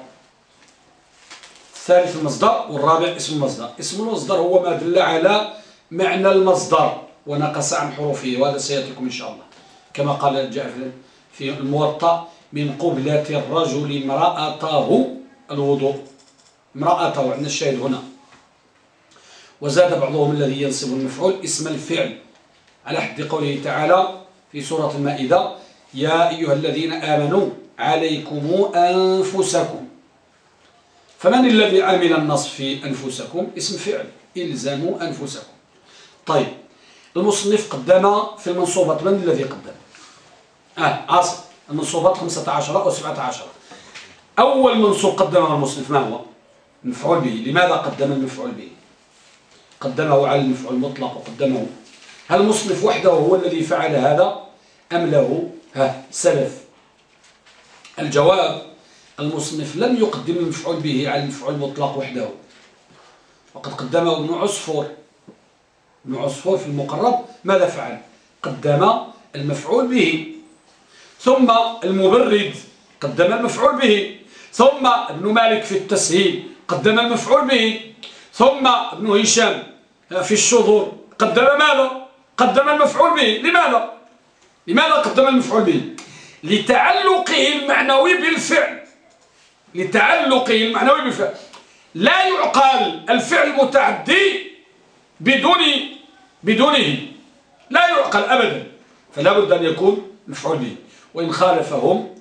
الثالث المصدر والرابع اسم المصدر اسم المصدر هو ما دل على معنى المصدر ونقص عن حروفه وهذا سيأتيكم إن شاء الله. كما قال جعفر في الموطأ من قبلة الرجل امرأته الوضوء. امرأته عندنا الشاهد هنا. وزاد بعضهم الذي ينصب المفعول اسم الفعل. على حد قوله تعالى في سورة المائدة يا أيها الذين آمنوا عليكم أنفسكم فمن الذي عمل النصب في أنفسكم؟ اسم فعل. إلزموا أنفسكم. طيب المصنف قدم في المنصوبات من الذي قدم؟ آه عاصم. المنصوبات 15 أو 17 أول منصوب قدمه المصنف ما هو؟ المفعول به. لماذا قدم المفعول به؟ قدمه على المفعول المطلق وقدمه. هل المصنف وحده هو الذي فعل هذا أم له؟ ها سلف. الجواب المصنف لم يقدم المفعول به على المفعول المطلق وحده. وقد قدمه ابن عصفور. ابن عصفور في المقرب ماذا فعل؟ قدم المفعول به. ثم المبرد قدم المفعول به. ثم ابن مالك في التسهيل قدم المفعول به. ثم ابن هشام في الشذور قدم ماذا؟ قدم المفعول به. لماذا؟ لماذا قدم المفعول به؟ لتعلقه المعنوي بالفعل. لتعلقه المعنوي بالفعل لا يعقل الفعل المتعدي بدون بدونه. لا يعقل أبدا. فلا بد أن يكون مفعول به وإن خالفهم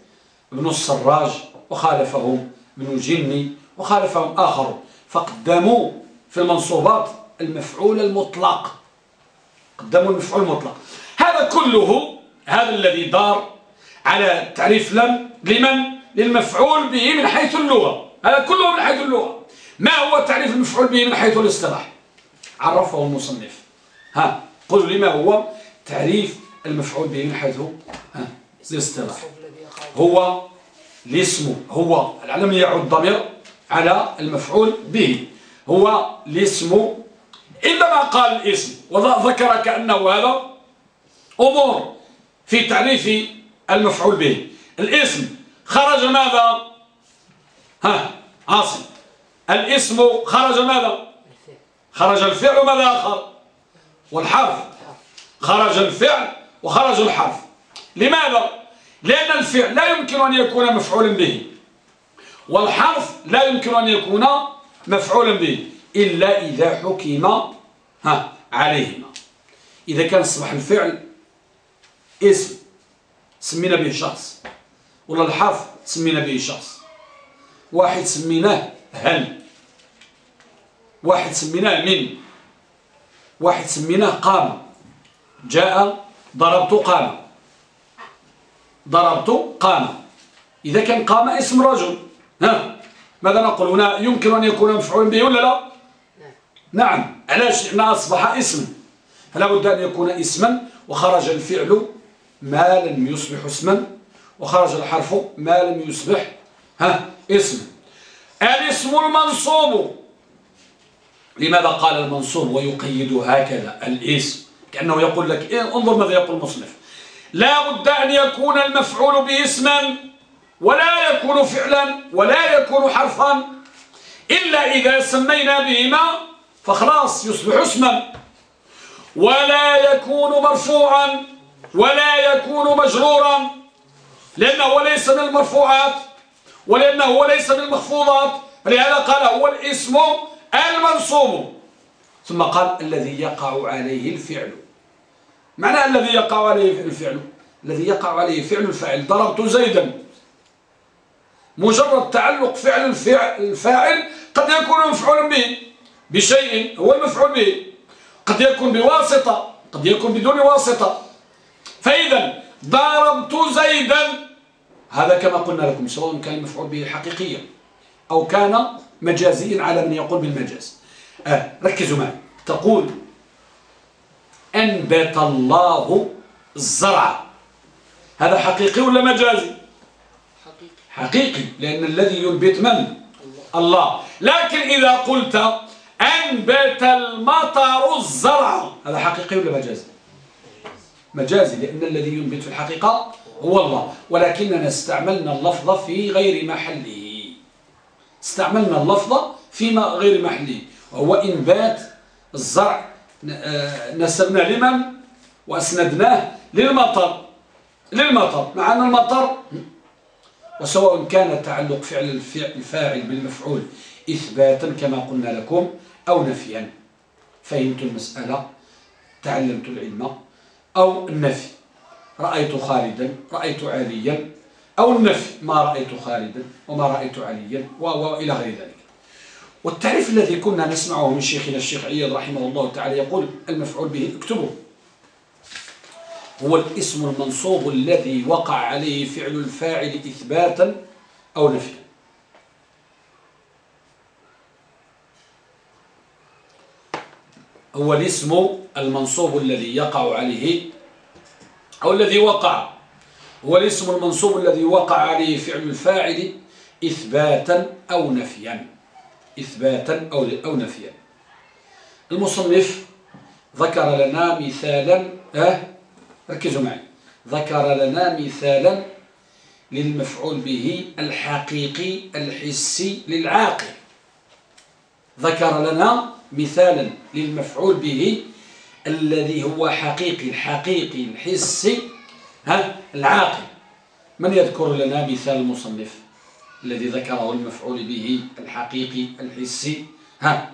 ابن السراج وخالفهم ابن الجني وخالفهم آخر فقدموا في المنصوبات المفعول المطلق. قدموا المفعول المطلق. هذا كله هذا الذي دار على تعريف لم لمن؟ للمفعول به من حيث اللغة. هذا كله من حيث اللغة. ما هو تعريف المفعول به من حيث الاصطلاح؟ عرفه المصنف. ها قل لما هو تعريف المفعول به من حيث الاصطلاح؟ هو الاسم هو العلم يعود الضمير على المفعول به. هو الاسم إنما قال الاسم وذكر كأنه هذا أمور في تعريف المفعول به. الاسم خرج ماذا؟ ها عاصم. الاسم خرج ماذا؟ خرج الفعل ماذا آخر؟ والحرف. خرج الفعل وخرج الحرف. لماذا؟ لأن الفعل لا يمكن أن يكون مفعولا به. والحرف لا يمكن أن يكون مفعولا به. إلا إذا حكم ها عليهما. إذا كان أصبح الفعل اسم سمينا به شخص. ولا الحرف سمينا به شخص. واحد سميناه هل. واحد سميناه من. واحد سميناه قام جاء ضربت قام ضربت قام إذا كان قام اسم رجل. ها؟ ماذا نقول هنا؟ يمكن أن يكون مفعول به ولا لا؟ نعم. علاش؟ لأنه أصبح اسم فلا بد أن يكون اسما وخرج الفعل ما لم يصبح اسما. وخرج الحرف ما لم يصبح. ها اسم. الاسم المنصوب. لماذا قال المنصوب ويقيد هكذا؟ الاسم. كأنه يقول لك إيه انظر ماذا يقول المصنف. لا بد أن يكون المفعول به اسما ولا يكون فعلا ولا يكون حرفا. إلا إذا سمينا بهما فخلاص يصبح اسما. ولا يكون مرفوعا ولا يكون مجرورا. لأنه ليس من المرفوعات ولأنه ليس من المخفوضات. لهذا قال هو الاسم المنصوب. ثم قال الذي يقع عليه الفعل. معنى الذي يقع عليه الفعل. الذي يقع عليه فعل الفاعل. ضربت زيدا. مجرد تعلق فعل الفاعل قد يكون مفعول به بشيء هو المفعول به. قد يكون بواسطة قد يكون بدون واسطة. فإذا ضربت زيدا. هذا كما قلنا لكم سواء كان مفعول به حقيقيا أو كان مجازيا على من يقول بالمجاز. آه ركزوا معي. تقول أنبت الله الزرع. هذا حقيقي ولا مجازي؟ حقيقي. حقيقي لأن الذي ينبت من؟ الله. لكن إذا قلت أنبت المطر الزرع هذا حقيقي ولا مجازي؟ مجازي لأن الذي ينبت في الحقيقة هو الله. ولكننا استعملنا اللفظ في غير محله. استعملنا اللفظ في غير محله. وهو إنبات الزرع. آه، نسبنا لمن؟ وأسندناه للمطر. للمطر. مع أن المطر وسواء كان تعلق فعل الفاعل بالمفعول إثباتا كما قلنا لكم أو نفيا. فهمت المسألة تعلمت العلم. أو النفي. رأيت خالدا رأيت عليا. أو النفي ما رأيت خالدا وما رأيت عليا وإلى غير ذلك. والتعريف الذي كنا نسمعه من شيخنا الشيخ عياد رحمه الله تعالى يقول المفعول به اكتبه هو الاسم المنصوب الذي وقع عليه فعل الفاعل إثباتا أو نفيا. هو الاسم المنصوب الذي يقع عليه أو الذي وقع. هو الاسم المنصوب الذي وقع عليه فعل الفاعل إثباتا أو نفيا. إثباتا أو أو نفيا. المصنف ذكر لنا مثالا أه ركزوا معي. ذكر لنا مثالا للمفعول به الحقيقي الحسي للعاقل. ذكر لنا مثالا للمفعول به الذي هو حقيقي الحقيقي الحسي ها العاقل. من يذكر لنا مثال المصنف الذي ذكره المفعول به الحقيقي الحسي؟ ها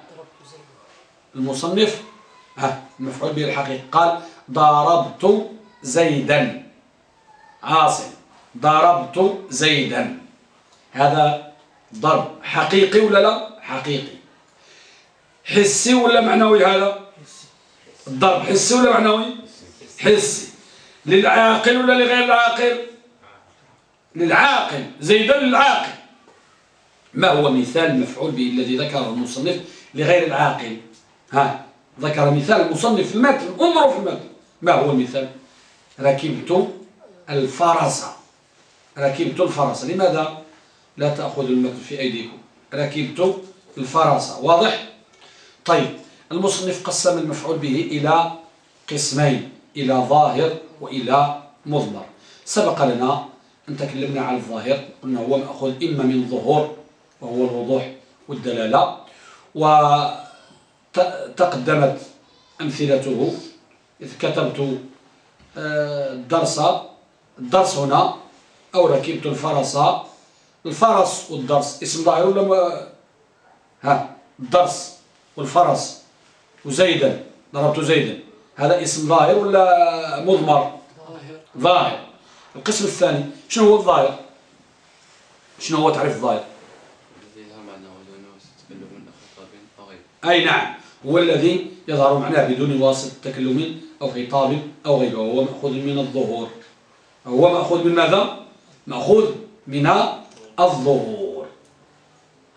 المصنف ها المفعول به الحقيقي. قال ضربت زيدا. عاصم ضربت زيدا. هذا ضرب حقيقي ولا لا؟ حقيقي. حسي ولا معنوي هذا؟ الضرب حسي ولا معنوي؟ حسي. للعاقل ولا لغير العاقل؟ للعاقل. زيدا للعاقل. ما هو مثال المفعول به الذي ذكره المصنف لغير العاقل؟ ها ذكر مثال المصنف في المتن انظروا في المتن ما هو المثال؟ ركبت الفرس. ركبت الفرس. لماذا؟ لا تأخذ المتن في أيديكم. ركبت الفرس. واضح؟ طيب المصنف قسم المفعول به إلى قسمين إلى ظاهر وإلى مضمر. سبق لنا أن تكلمنا عن الظاهر قلنا هو مأخوذ إما من ظهور وهو الوضوح والدلالة وتقدمت أمثلته إذ كتبت الدرس الدرس هنا أو ركبت الفرس. الفرس والدرس اسم ظاهر ولا ها الدرس والفرس وزيدا ضربت زيدا. هذا اسم ظاهر ولا مضمر؟ ظاهر. القسم الثاني شنو هو الظاهر؟ شنو هو تعريف الظاهر؟ أي نعم. هو الذي يظهر معناه بدون واسطة تكلم أو خطاب أو غيره وهو مأخوذ من الظهور. هو مأخوذ من ماذا؟ مأخوذ من الظهور.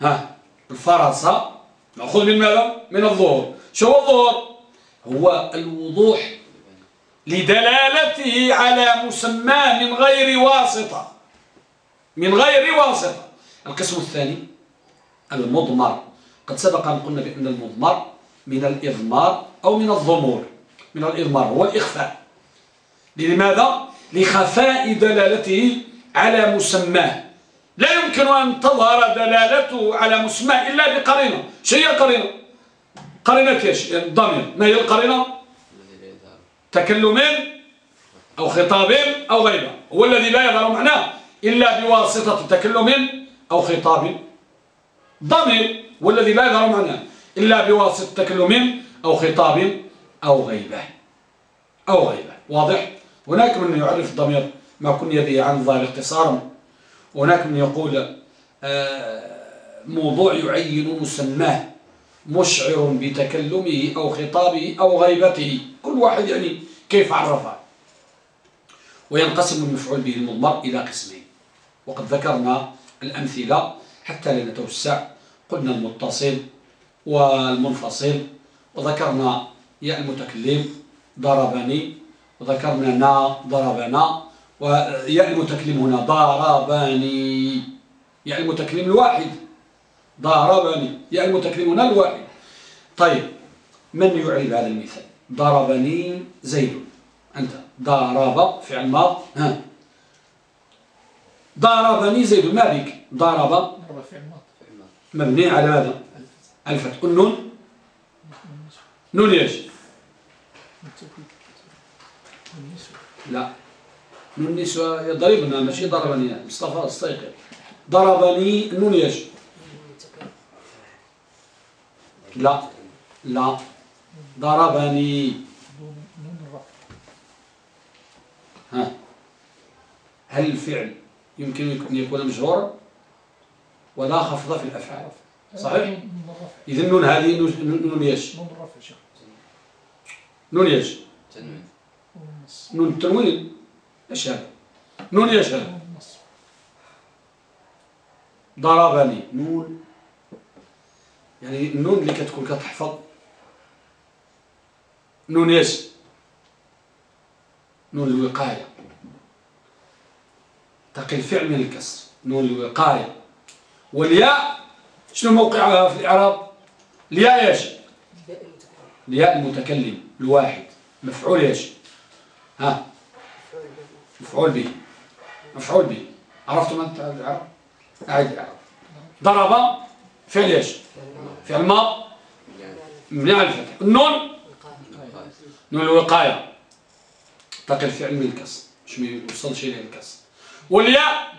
ها الفرصة مأخوذ من ماذا؟ من الظهور شو هو الظهور؟ هو الوضوح لدلالته على مسمى من غير واسطة. من غير واسطة. القسم الثاني المضمر. قد سبق أن قلنا بأن المضمر من الإضمار أو من الضمور. من الإضمار هو الإخفاء. لماذا؟ لخفاء دلالته على مسماه. لا يمكن أن تظهر دلالته على مسماه إلا بقرينة. شو هي القرينة؟ قرينة إيش؟ الضمير ما هي القرينة؟ تكلم أو خطاب أو غيره. هو الذي لا يظهر معناه إلا بواسطة تكلم أو خطاب. ضمير. والذي لا يظهر معناه إلا بواسطة تكلم أو خطاب أو غيبة أو غيبة واضح؟ هناك من يعرف الضمير ما كن يدي عن ظاهر اختصارا. هناك من يقول آه، موضوع يعين مسماه مشعر بتكلمه أو خطابه أو غيبته. كل واحد يعني كيف عرفه؟ وينقسم المفعول به المضمر إلى قسمين. وقد ذكرنا الأمثلة حتى لا نتوسع. قلنا المتصل والمنفصل وذكرنا ياء المتكلم ضربني وذكرنا نا ضربنا وياء المتكلم هنا ضربني ياء المتكلم الواحد. ضربني يا المتكلمون الواحد. طيب من يعرب هذا المثال؟ ضربني زيد. أنت. ضرب فعل ماض. ها. ضربني زيد. ما بك ضرب. مبني على ماذا؟ الفتح. النون نون. النسوة لا. نون النسوة يضربنا ماشي ضربني مصطفى استيقظ ضربني نون لا لا. ضربني. نون نون ها. هل الفعل يمكن أن يكون مجرورا ولا خفض في الأفعال. صحيح؟ نون إذا النون هذه نون نون إيش نون نون نون النسوة نون التنوين هذا نون النسوة ضربني نون. يعني النون اللي كتكون كتحفظ. نون إيش؟ نون الوقاية. تقي الفعل من الكسر. نون الوقاية. والياء شنو موقعها في الإعراب؟ الياء إيش؟ الياء المتكلم. الواحد. مفعول إيش؟ ها. مفعول به. مفعول به. عرفتم أنت؟ الإعراب أعيد. الإعراب ضرب فعل إيش؟ فعل يعني مبني على الفتح النون. نون الوقاية. تقي الفعل من الكسر. مش ما يوصلش إلى الكسر. والياء.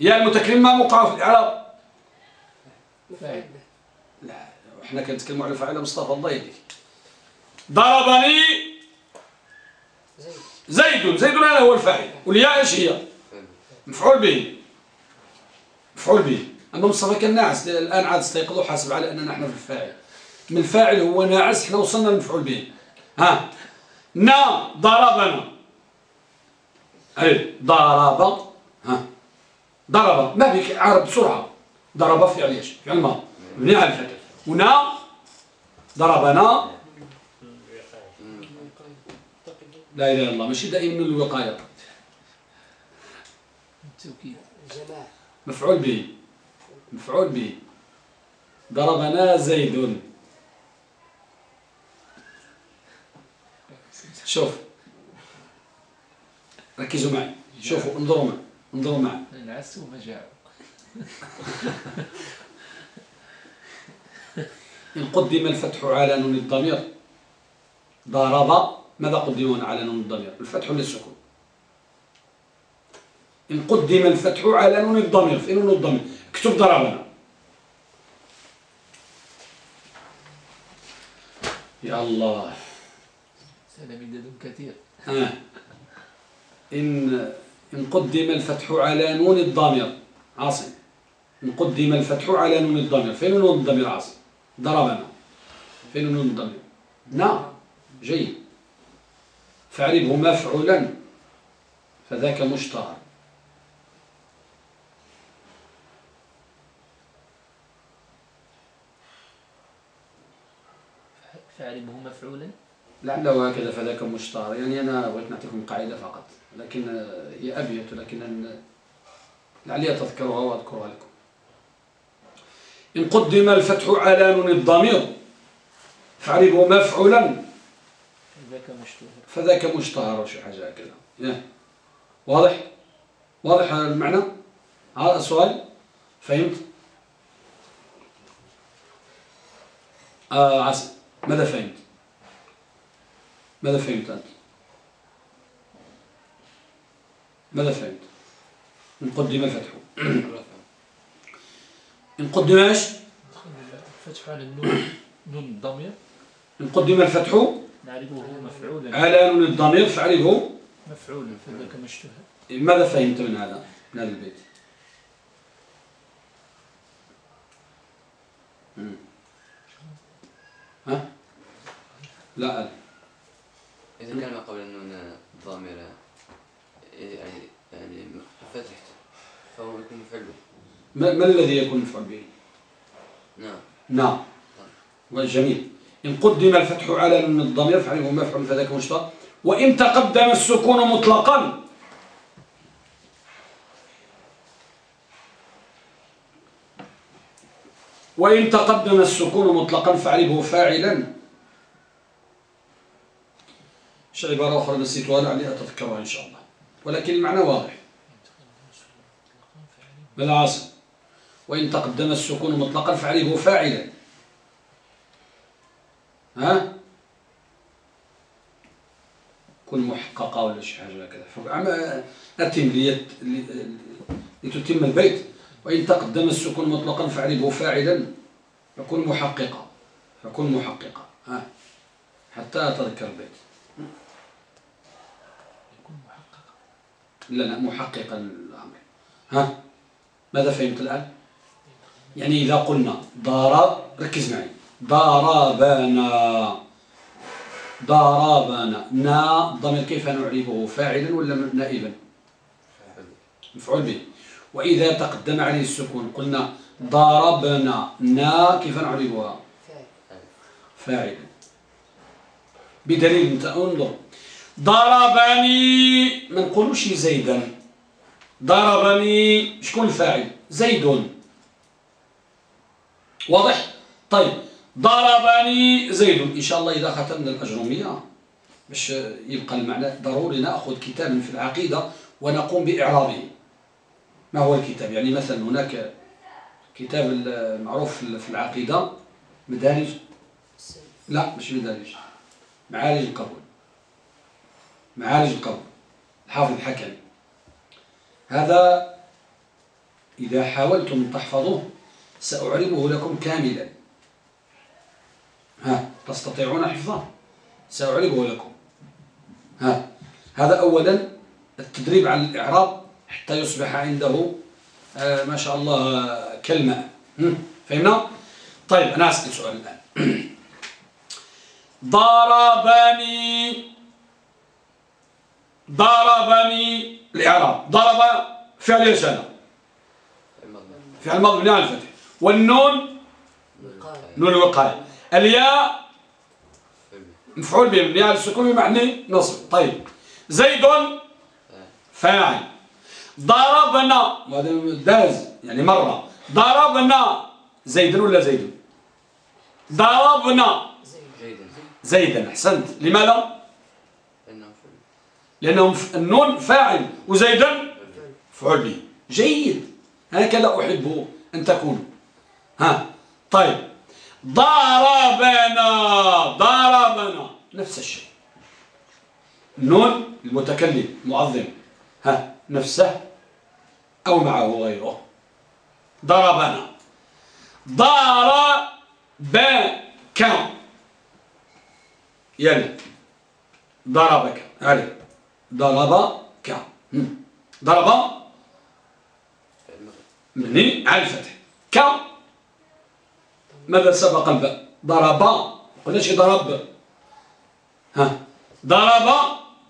يا المتكلم ما موقعه في الإعراب. لا إحنا كنتكلموا على فاعل مصطفى الله يهديك ضربني. زيد زيد هذا هو الفاعل. والياء إيش هي؟ مفعول به. مفعول به. أما مصطفى كان ناعس. الآن عاد استيقظوا حاسب على أننا نحن في الفاعل. من الفاعل هو ناعس إحنا وصلنا للمفعول به. ها. نا ضربنا. أي ضرب. ها. ضرب. ما بك عرب بسرعة. ضرب فعل إيش؟ فعل ما. مبني على الفتح ونا ضربنا. لا إله إلا الله. ماشي دائما من الوقاية. التوكيد مفعول به. مفعول به. ضربنا زيد. شوف. ركزوا معي. شوفوا انظروا معي. انظروا معي. العس ومجاعة إن قدم الفتح على نون الضمير. ضرب ماذا قدم على نون الضمير؟ الفتح ولا السكون؟ إن قدم الفتح على نون الضمير في نون الضمير. اكتب ضربنا. يا الله. سلام دد كثير. ها. إن إن قدم الفتح على نون الضمير. عاصم إن قدم الفتح على نون الضمير. فين نون الضمير عاصم ضربنا. فين نون الضمير. نعم. جيد. فاعربه مفعولا فذاك مشتهر فاعربه مفعولا؟ لعله هكذا فذاك مشتهر يعني أنا بغيت نعطيكم قاعدة فقط لكن آه، هي أبيت لكن لعلي تذكرها وأذكرها لكم. إن قدم الفتح على نون الضمير فاعربه مفعولا. ذاك مشتهر. فذاك مشتهر شي حاجة هكذا. ياه. واضح؟ واضح هذا المعنى؟ هذا السؤال؟ فهمت؟ آه عسل ماذا فهمت؟ ماذا فهمت أنت؟ ماذا فهمت؟ إن قدم رفع [clears throat] إن قدم إيش؟ الفتح على النون نون الضمير. إن قدم الفتح نعرفه مفعولا على نون الضمير فاعرفه مفعولا فذاك مشتهر ماذا فهمت من هذا من هذا البيت؟ مم. ها؟ لا. أدري. إذا كان ما قبل النون ضامرة يعني يعني فتحت فهو يكون مفعول به. ما, ما الذي يكون مفعول به؟ نعم. نعم. جميل. إن قدم الفتح على نون الضمير فعله مفعول فذاك مشتق وإن تقدم السكون مطلقا. وإن تقدم السكون مطلقا فاعربه فاعلا. إيش عبارة أخرى نسيتها لعلي أتذكرها إن شاء الله. ولكن المعنى واضح. بالعاصم. وإن تقدم السكون مطلقا فاعربه فاعلا. ها؟ كن محققة ولا شي حاجة هكذا أتم لتتم البيت وإن تقدم السكون مطلقا فأعربه فاعلا فكن محققة فكن محققة ها؟ حتى أتذكر البيت. لا لا محققا الأمر. ها؟ ماذا فهمت الآن؟ يعني إذا قلنا ضرب ركز معي. ضربنا. ضربنا. نا الضمير كيف نعربه؟ فاعلا ولا نائبا؟ مفعول به. وإذا تقدم عليه السكون قلنا ضربنا. نا كيف نعربها؟ فاعلا بدليل انظر. ضربني. ما نقولوش زيدا. ضربني. شكون الفاعل؟ زيد واضح؟ طيب. ضربني زيد. إن شاء الله إذا ختمنا الأجرومية باش يبقى المعنى ضروري نأخذ كتابا في العقيدة ونقوم بإعرابه. ما هو الكتاب؟ يعني مثلا هناك كتاب المعروف في العقيدة مدارج؟ لا مش مدارج. معالج القبول. معالج القبول. الحافظ الحكم هذا إذا حاولتم تحفظوه سأعربه لكم كاملا. ها. تستطيعون حفظه. سأعربه لكم. ها. هذا أولا التدريب على الإعراب حتى يصبح عنده آه ما شاء الله كلمة. فهمنا؟ طيب أنا أسأل سؤال الآن. [clears throat] ضربني ضربني الإعراب. ضرب فعل يشهد فعل مضمون. على الفتح. والنون؟ نون الوقاية. الياء مفعول به على السكون بمعنى نصب. طيب. زيد فاعل. ضربنا وهذا داز يعني مرة. ضربنا زيد ولا زيد؟ ضربنا زيدا. أحسنت. لماذا؟ لأنه النون فاعل وزيدا فعل. به جيد. هكذا أحب أن تكون. ها. طيب. ضربنا ضربنا نفس الشيء. نون المتكلم معظم ها نفسه أو معه غيره. ضربنا ضربك يعني ضربك علي. ضربك ضرب مني. على الفتح. ك. ماذا سبق الباء ضرب. قلنا شي ضرب. ها؟ ضرب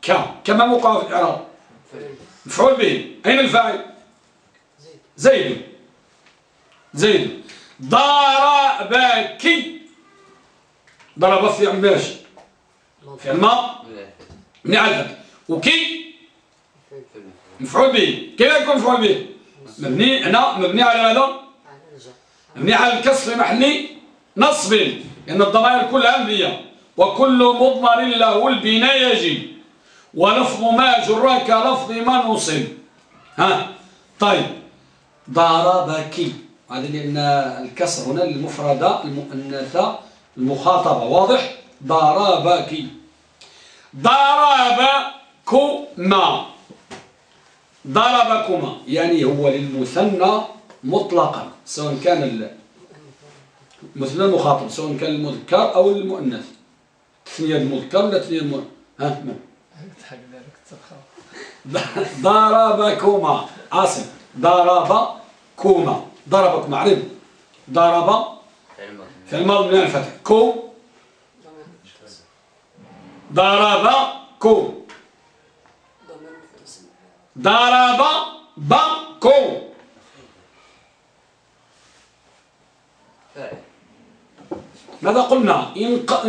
ك. كما موقع في الإعراب. مفعول به. أين الفاعل؟ زيد. زيد. ضربك ضرب في عماش في الماء من الفتح وكي مفعول به. كيف يكون مفعول به؟ مبني هنا مبني على ماذا؟ مبني على الكسر محلي نصب لأن الضمائر كلها مبنية وكل مضمر له البناء يجب ولفظ ما جر كلفظ ما نصب ها طيب. ضربك هذا لأن الكسر هنا المفردة المؤنثة المخاطبة واضح؟ ضربك ضربكما ضربكما يعني هو للمثنى مطلقا سواء كان المثنى المخاطب سواء كان المذكر أو المؤنث. تثنية المذكر ولا تثنية المؤنث ها؟ من [laughs] ضربكما. عاصم ضربكما. ضربكما عرب ضرب في الماضي من الفتح. كو. ضربكم ضرب بكم ماذا قلنا؟ إن ق...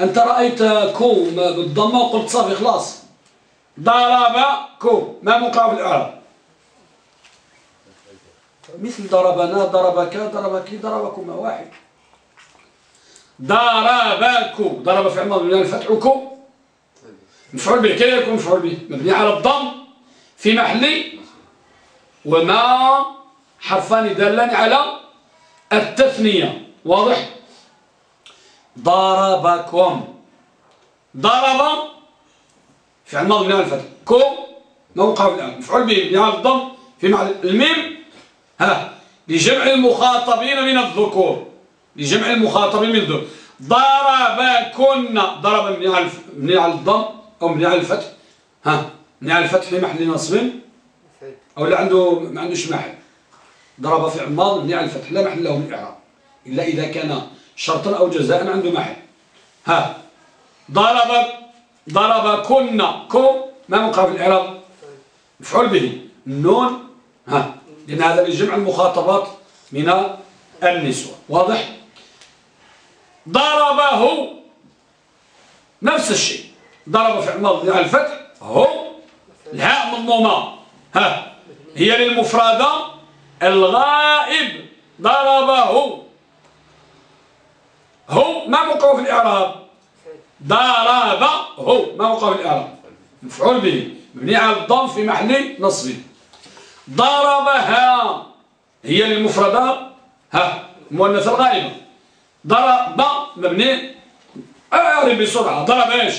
أنت رأيت كو بالضمة وقلت صافي خلاص. ضرب كو. ما مقابل الإعراب؟ مثل ضربنا ضربك ضربك ضربكما واحد. ضربكم ضرب في عمر من الفتحكم مفعول به كيف يكون مفعول به؟ مبني على الضم في محل وما حرفان دالان على التثنية واضح؟ ضربكم. ضرب فعل ماضي على الفتح. كم؟ موقع مفعول به على الضم في محل الميم. ها لجمع المخاطبين من الذكور. لجمع المخاطبين من الذكور. ضربكن. ضرب مبني على الضم أو مبني على الفتح. ها مبني على الفتح في محل نصب أو لا عنده ما عندوش محل. ضرب فعل ماضي مبني على الفتح لا محل له من الإعراب إلا إذا كان شرطا أو جزاء عنده محل. ها. ضرب ضربكن كن ما موقع في الإعراب؟ مفعول به. النون ها. لأن هذا لجمع المخاطبات من النسوة. واضح؟ ضربه. نفس الشيء. ضرب فعل ماضي على الفتح. هو. الهاء مضمومة ها. هي للمفردة. الغائب ضربه. هو ما موقعه في الإعراب؟ ضرب هو ما موقعه في الإعراب؟ مفعول به. مبني على الضم في محل نصب ضربها. هي للمفردة. ها مؤنث الغائبة ضرب. مبني أعرب بسرعة. ضرب إيش؟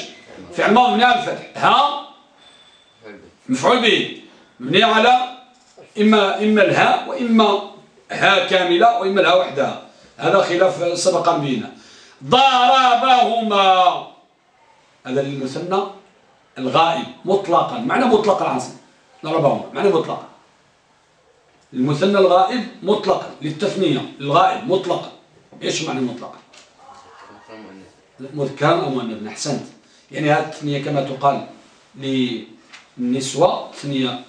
فعل ماضي مبني على الفتح. ها؟ مفعول به. مبني على إما إما الهاء وإما هاء كاملة وإما الهاء وحدها. هذا خلاف سبق بينا. ضربهما. هذا للمثنى الغائب مطلقا. معنى مطلق العنصر ضربهما. معنى مطلقا. المثنى الغائب مطلقا. للتثنية. الغائب مطلقا. إيش معنى مطلقا؟ مذكر أو مؤنث. أحسنت. يعني هذه التثنية كما تقال للنسوة تثنية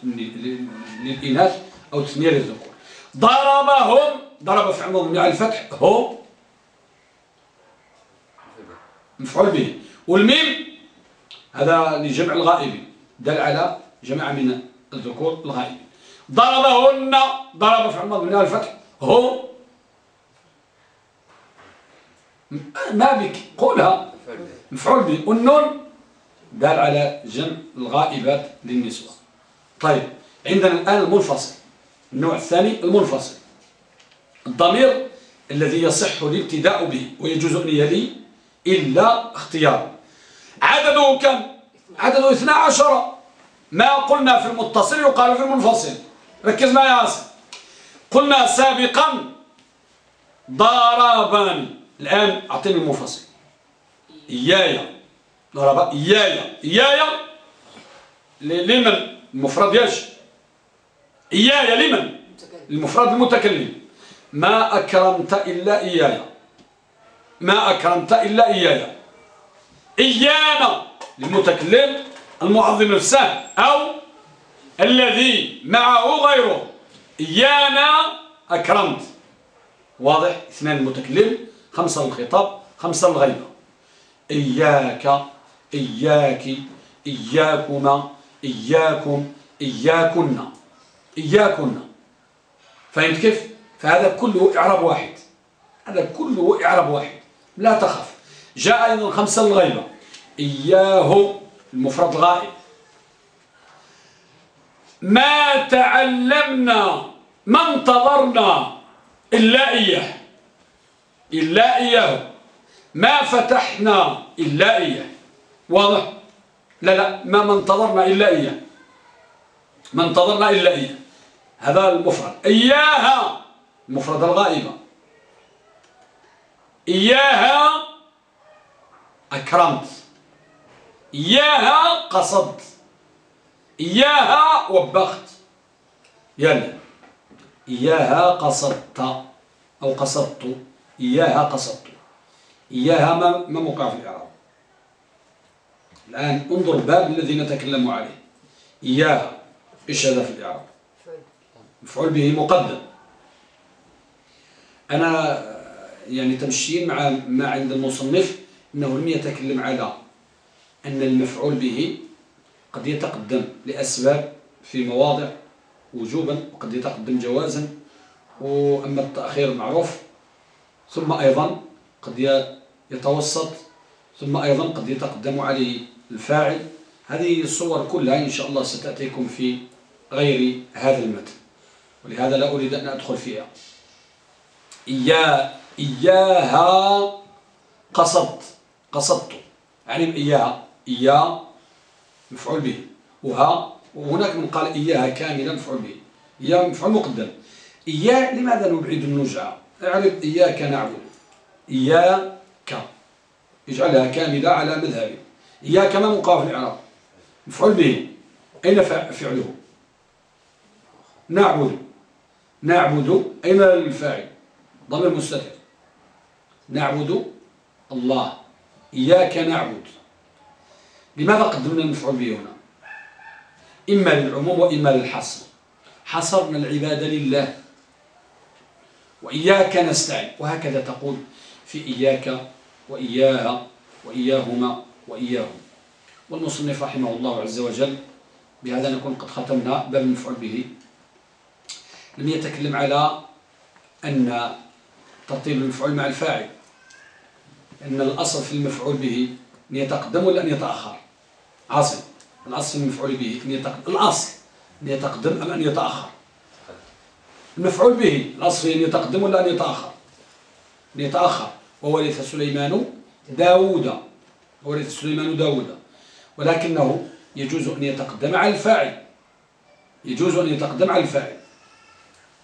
للإناث أو تثنية للذكور. ضربهم ضرب في عموم على الفتح هو مفعول به. والميم هذا لجمع الغائبين. دل على جماعة من الذكور الغائبين. ضربهن ضرب في عمر من الفتح هو ما بك قولها. مفعول به. والنون دال على جمع الغائبات للنسوة. طيب عندنا الآن المنفصل. النوع الثاني المنفصل. الضمير الذي يصح الابتداء به ويجوز أن يلي إلا اختيار. عدده كم؟ عدده 12 ما قلنا في المتصل يقال في المنفصل. ركز معي يا عاصم قلنا سابقا ضربان الآن أعطيني المنفصل. إياي ضرب إياي إياي لمن المفرد ياش. إياي لمن المفرد المتكلم. ما أكرمت إلا إياي. ما أكرمت إلا إياي. إيانا. للمتكلم المعظم نفسه أو الذي معه غيره. إيانا أكرمت. واضح. اثنان المتكلم خمسة للخطاب خمسة للغيبة إياك إياك إياكما إياكم إياكن إياكن. فهمت كيف؟ فهذا كله إعراب واحد. هذا كله إعراب واحد. لا تخف. جاء أيضا خمسة للغيبة إياه المفرد الغائب ما تعلمنا ما انتظرنا إلا إياه. إلا إياه. ما فتحنا إلا إياه. واضح؟ لا لا ما ما انتظرنا إلا إياه. ما انتظرنا إلا إياه. هذا المفرد. إياها! المفرد الغائبة. إياها! أكرمت. إياها! قصدت. إياها! وبخت. يلا. إياها قصدت أو قصدت. إياها قصدت. إياها ما, موقع في الإعراب. الآن انظر الباب الذي نتكلم عليه. إياها إيش هذا في الإعراب. مفعول به مقدم. أنا يعني تمشين مع ما عند المصنف أنه لم يتكلم على أن المفعول به قد يتقدم لأسباب في مواضع وجوبا وقد يتقدم جوازا وأما التأخير معروف ثم أيضا قد يتوسط ثم أيضا قد يتقدم عليه. الفاعل. هذه الصور كلها إن شاء الله ستأتيكم في غير هذا المتن. ولهذا لا أريد أن أدخل فيها. إيا إياها قصدت. قصدت. يعني إياها. إيا مفعول به. وها وهناك من قال إياها كاملا مفعول به. إياها مفعول مقدم. إيا لماذا نبعد النجعة اعرف إياك نعبد. إياك. اجعلها كاملة على مذهبي. إياك ما مقاف الإعراب. مفعول به. أين فعله؟ نعبد. نعبد. أين الفاعل؟ ضمير مستتر نعبد الله. إياك نعبد. لماذا قدمنا المفعول به هنا؟ إما للعموم وإما للحصر. حصرنا العبادة لله. وإياك نستعين. وهكذا تقول في إياك وإياها وإياهما. وإياهم. والمصنف رحمه الله عز وجل بهذا نكون قد ختمنا باب المفعول به. لم يتكلم على أن ترتيب المفعول مع الفاعل أن الأصل في المفعول به أن يتقدم ولا أن يتأخر؟ عاصم. الأصل في المفعول به أن يتقدم الأصل أن يتقدم أم أن يتأخر؟ المفعول به الأصل أن يتقدم ولا أن يتأخر؟ أن يتأخر. وورث سليمان داود وورث سليمان داود ولكنه يجوز أن يتقدم على الفاعل. يجوز أن يتقدم على الفاعل.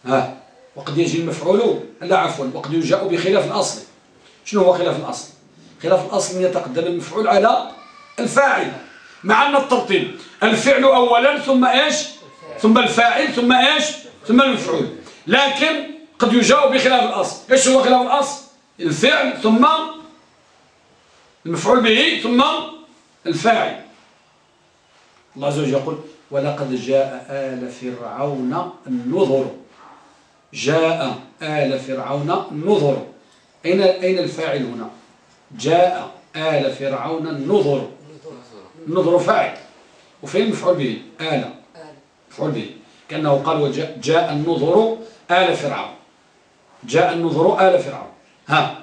ها؟ وقد يجي المفعول لا عفوا وقد يجاء بخلاف الأصل. شنو هو خلاف الأصل؟ خلاف الأصل أن يتقدم المفعول على الفاعل مع أن الترتيب الفعل أولا ثم إيش؟ ثم الفاعل ثم إيش؟ ثم المفعول. لكن قد يجاء بخلاف الأصل. إيش هو خلاف الأصل؟ الفعل ثم المفعول به ثم الفاعل. الله عز وجل يقول ولقد جاء آل فرعون النظر جاء آل فرعون النظر أين أين الفاعل هنا؟ جاء آل فرعون النظر النظر فاعل. وفين المفعول به؟ آل. مفعول به. كأنه قال وجاء جاء النظر آل فرعون. جاء النظر آل فرعون. ها.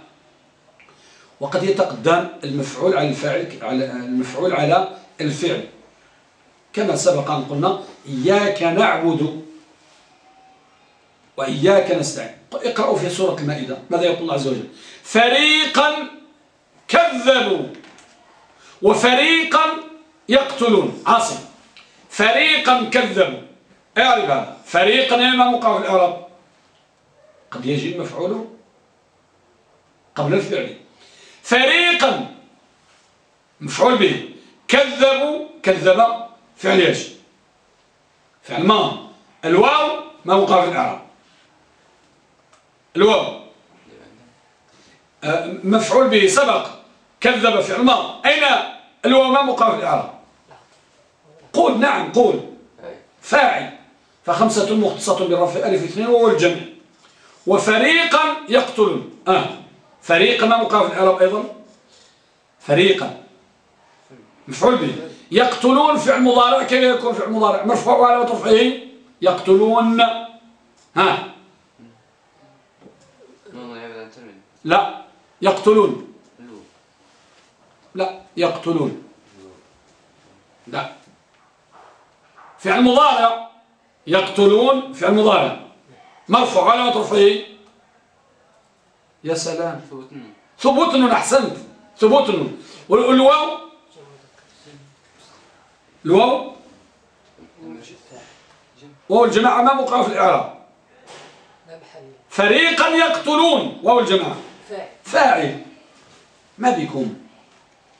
وقد يتقدم المفعول على الفاعل على المفعول على الفعل. كما سبق أن قلنا إياك نعبد وإياك نستعين. اقرأوا في سورة المائدة ماذا يقول الله عز وجل؟ فريقا كذبوا وفريقا يقتلون. عاصم. فريقا كذبوا. اعرف هذا فريقا ما موقع في الإعراب. قد يجي المفعول قبل الفعل. فريقا. مفعول به. كذبوا كذب فعل إيش؟ فعل ما؟ الواو ما في الإعراب. الواو. آه، مفعول به سبق. كذب فعل ما؟ أين الواو ما موقع في الإعراب؟ قول نعم قول. فاعل. فخمسة مختصة بالرفع ألف اثنين وهو الجمع. وفريقا يقتلون. آه. فريقا ما موقع في الإعراب أيضا؟ فريقا. مفعول به. يقتلون فعل مضارع كيف يكون فعل مضارع؟ مرفوع على رفعه يقتلون. ها. لا. يقتلون. لا. يقتلون. لا. فعل مضارع. يقتلون فعل مضارع. مرفوع على رفعه يا سلام. ثبوت أحسنت. ثبوت والواو؟ الواو؟ وهو الجماعة ما موقع في الإعراب. فريقا يقتلون. وهو الجماعة. فاعل. ما بكم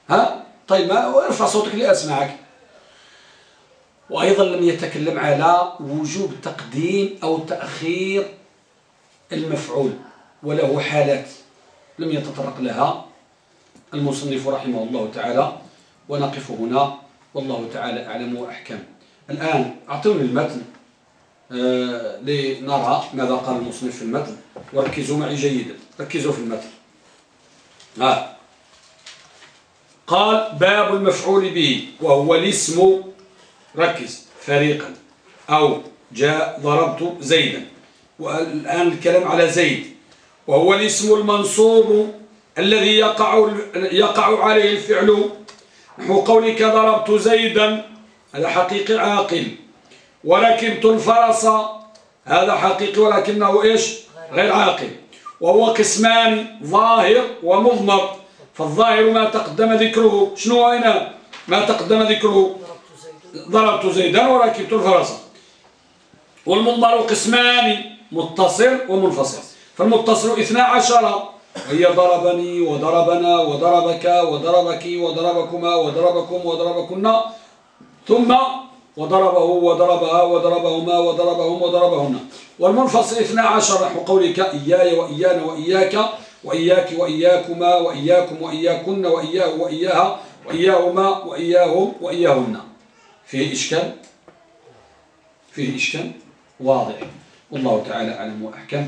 ها؟ طيب ما ارفع صوتك لأسمعك وأيضا لم يتكلم على وجوب تقديم أو تأخير المفعول. وله حالات لم يتطرق لها. المصنف رحمه الله تعالى ونقف هنا. والله تعالى أعلم وأحكم. الآن أعطوني المتن آه لنرى ماذا قال المصنف في المتن. وركزوا معي جيدا. ركزوا في المتن. آه. قال باب المفعول به وهو الاسم. ركز. فريقا. أو جاء ضربت زيدا. والآن الكلام على زيد. وهو الاسم المنصوب الذي يقع يقع عليه الفعل. نحو قولك ضربت زيدا هذا حقيقي عاقل. وركبت الفرس هذا حقيقي ولكنه إيش؟ غير عاقل. وهو قسمان ظاهر ومضمر. فالظاهر ما تقدم ذكره. شنو هنا ما تقدم ذكره. ضربت زيدا وركبت الفرس والمضمر قسمان متصل ومنفصل. فالمتصل اثنا عشر. وهي ضربني وضربنا وضربك وضربك وضربكما وضربكم وضربكن. ثم وضربه وضربها وضربهما وضربهم وضربهن. والمنفصل اثنا عشر نحو قولك إياي وإيانا وإياك وإياك وإياكما وإياكم وإياكن وإياه وإياها وإياهما وإياهم وإياهن. فيه إشكال؟ فيه إشكال؟ واضح. والله تعالى أعلم وأحكم.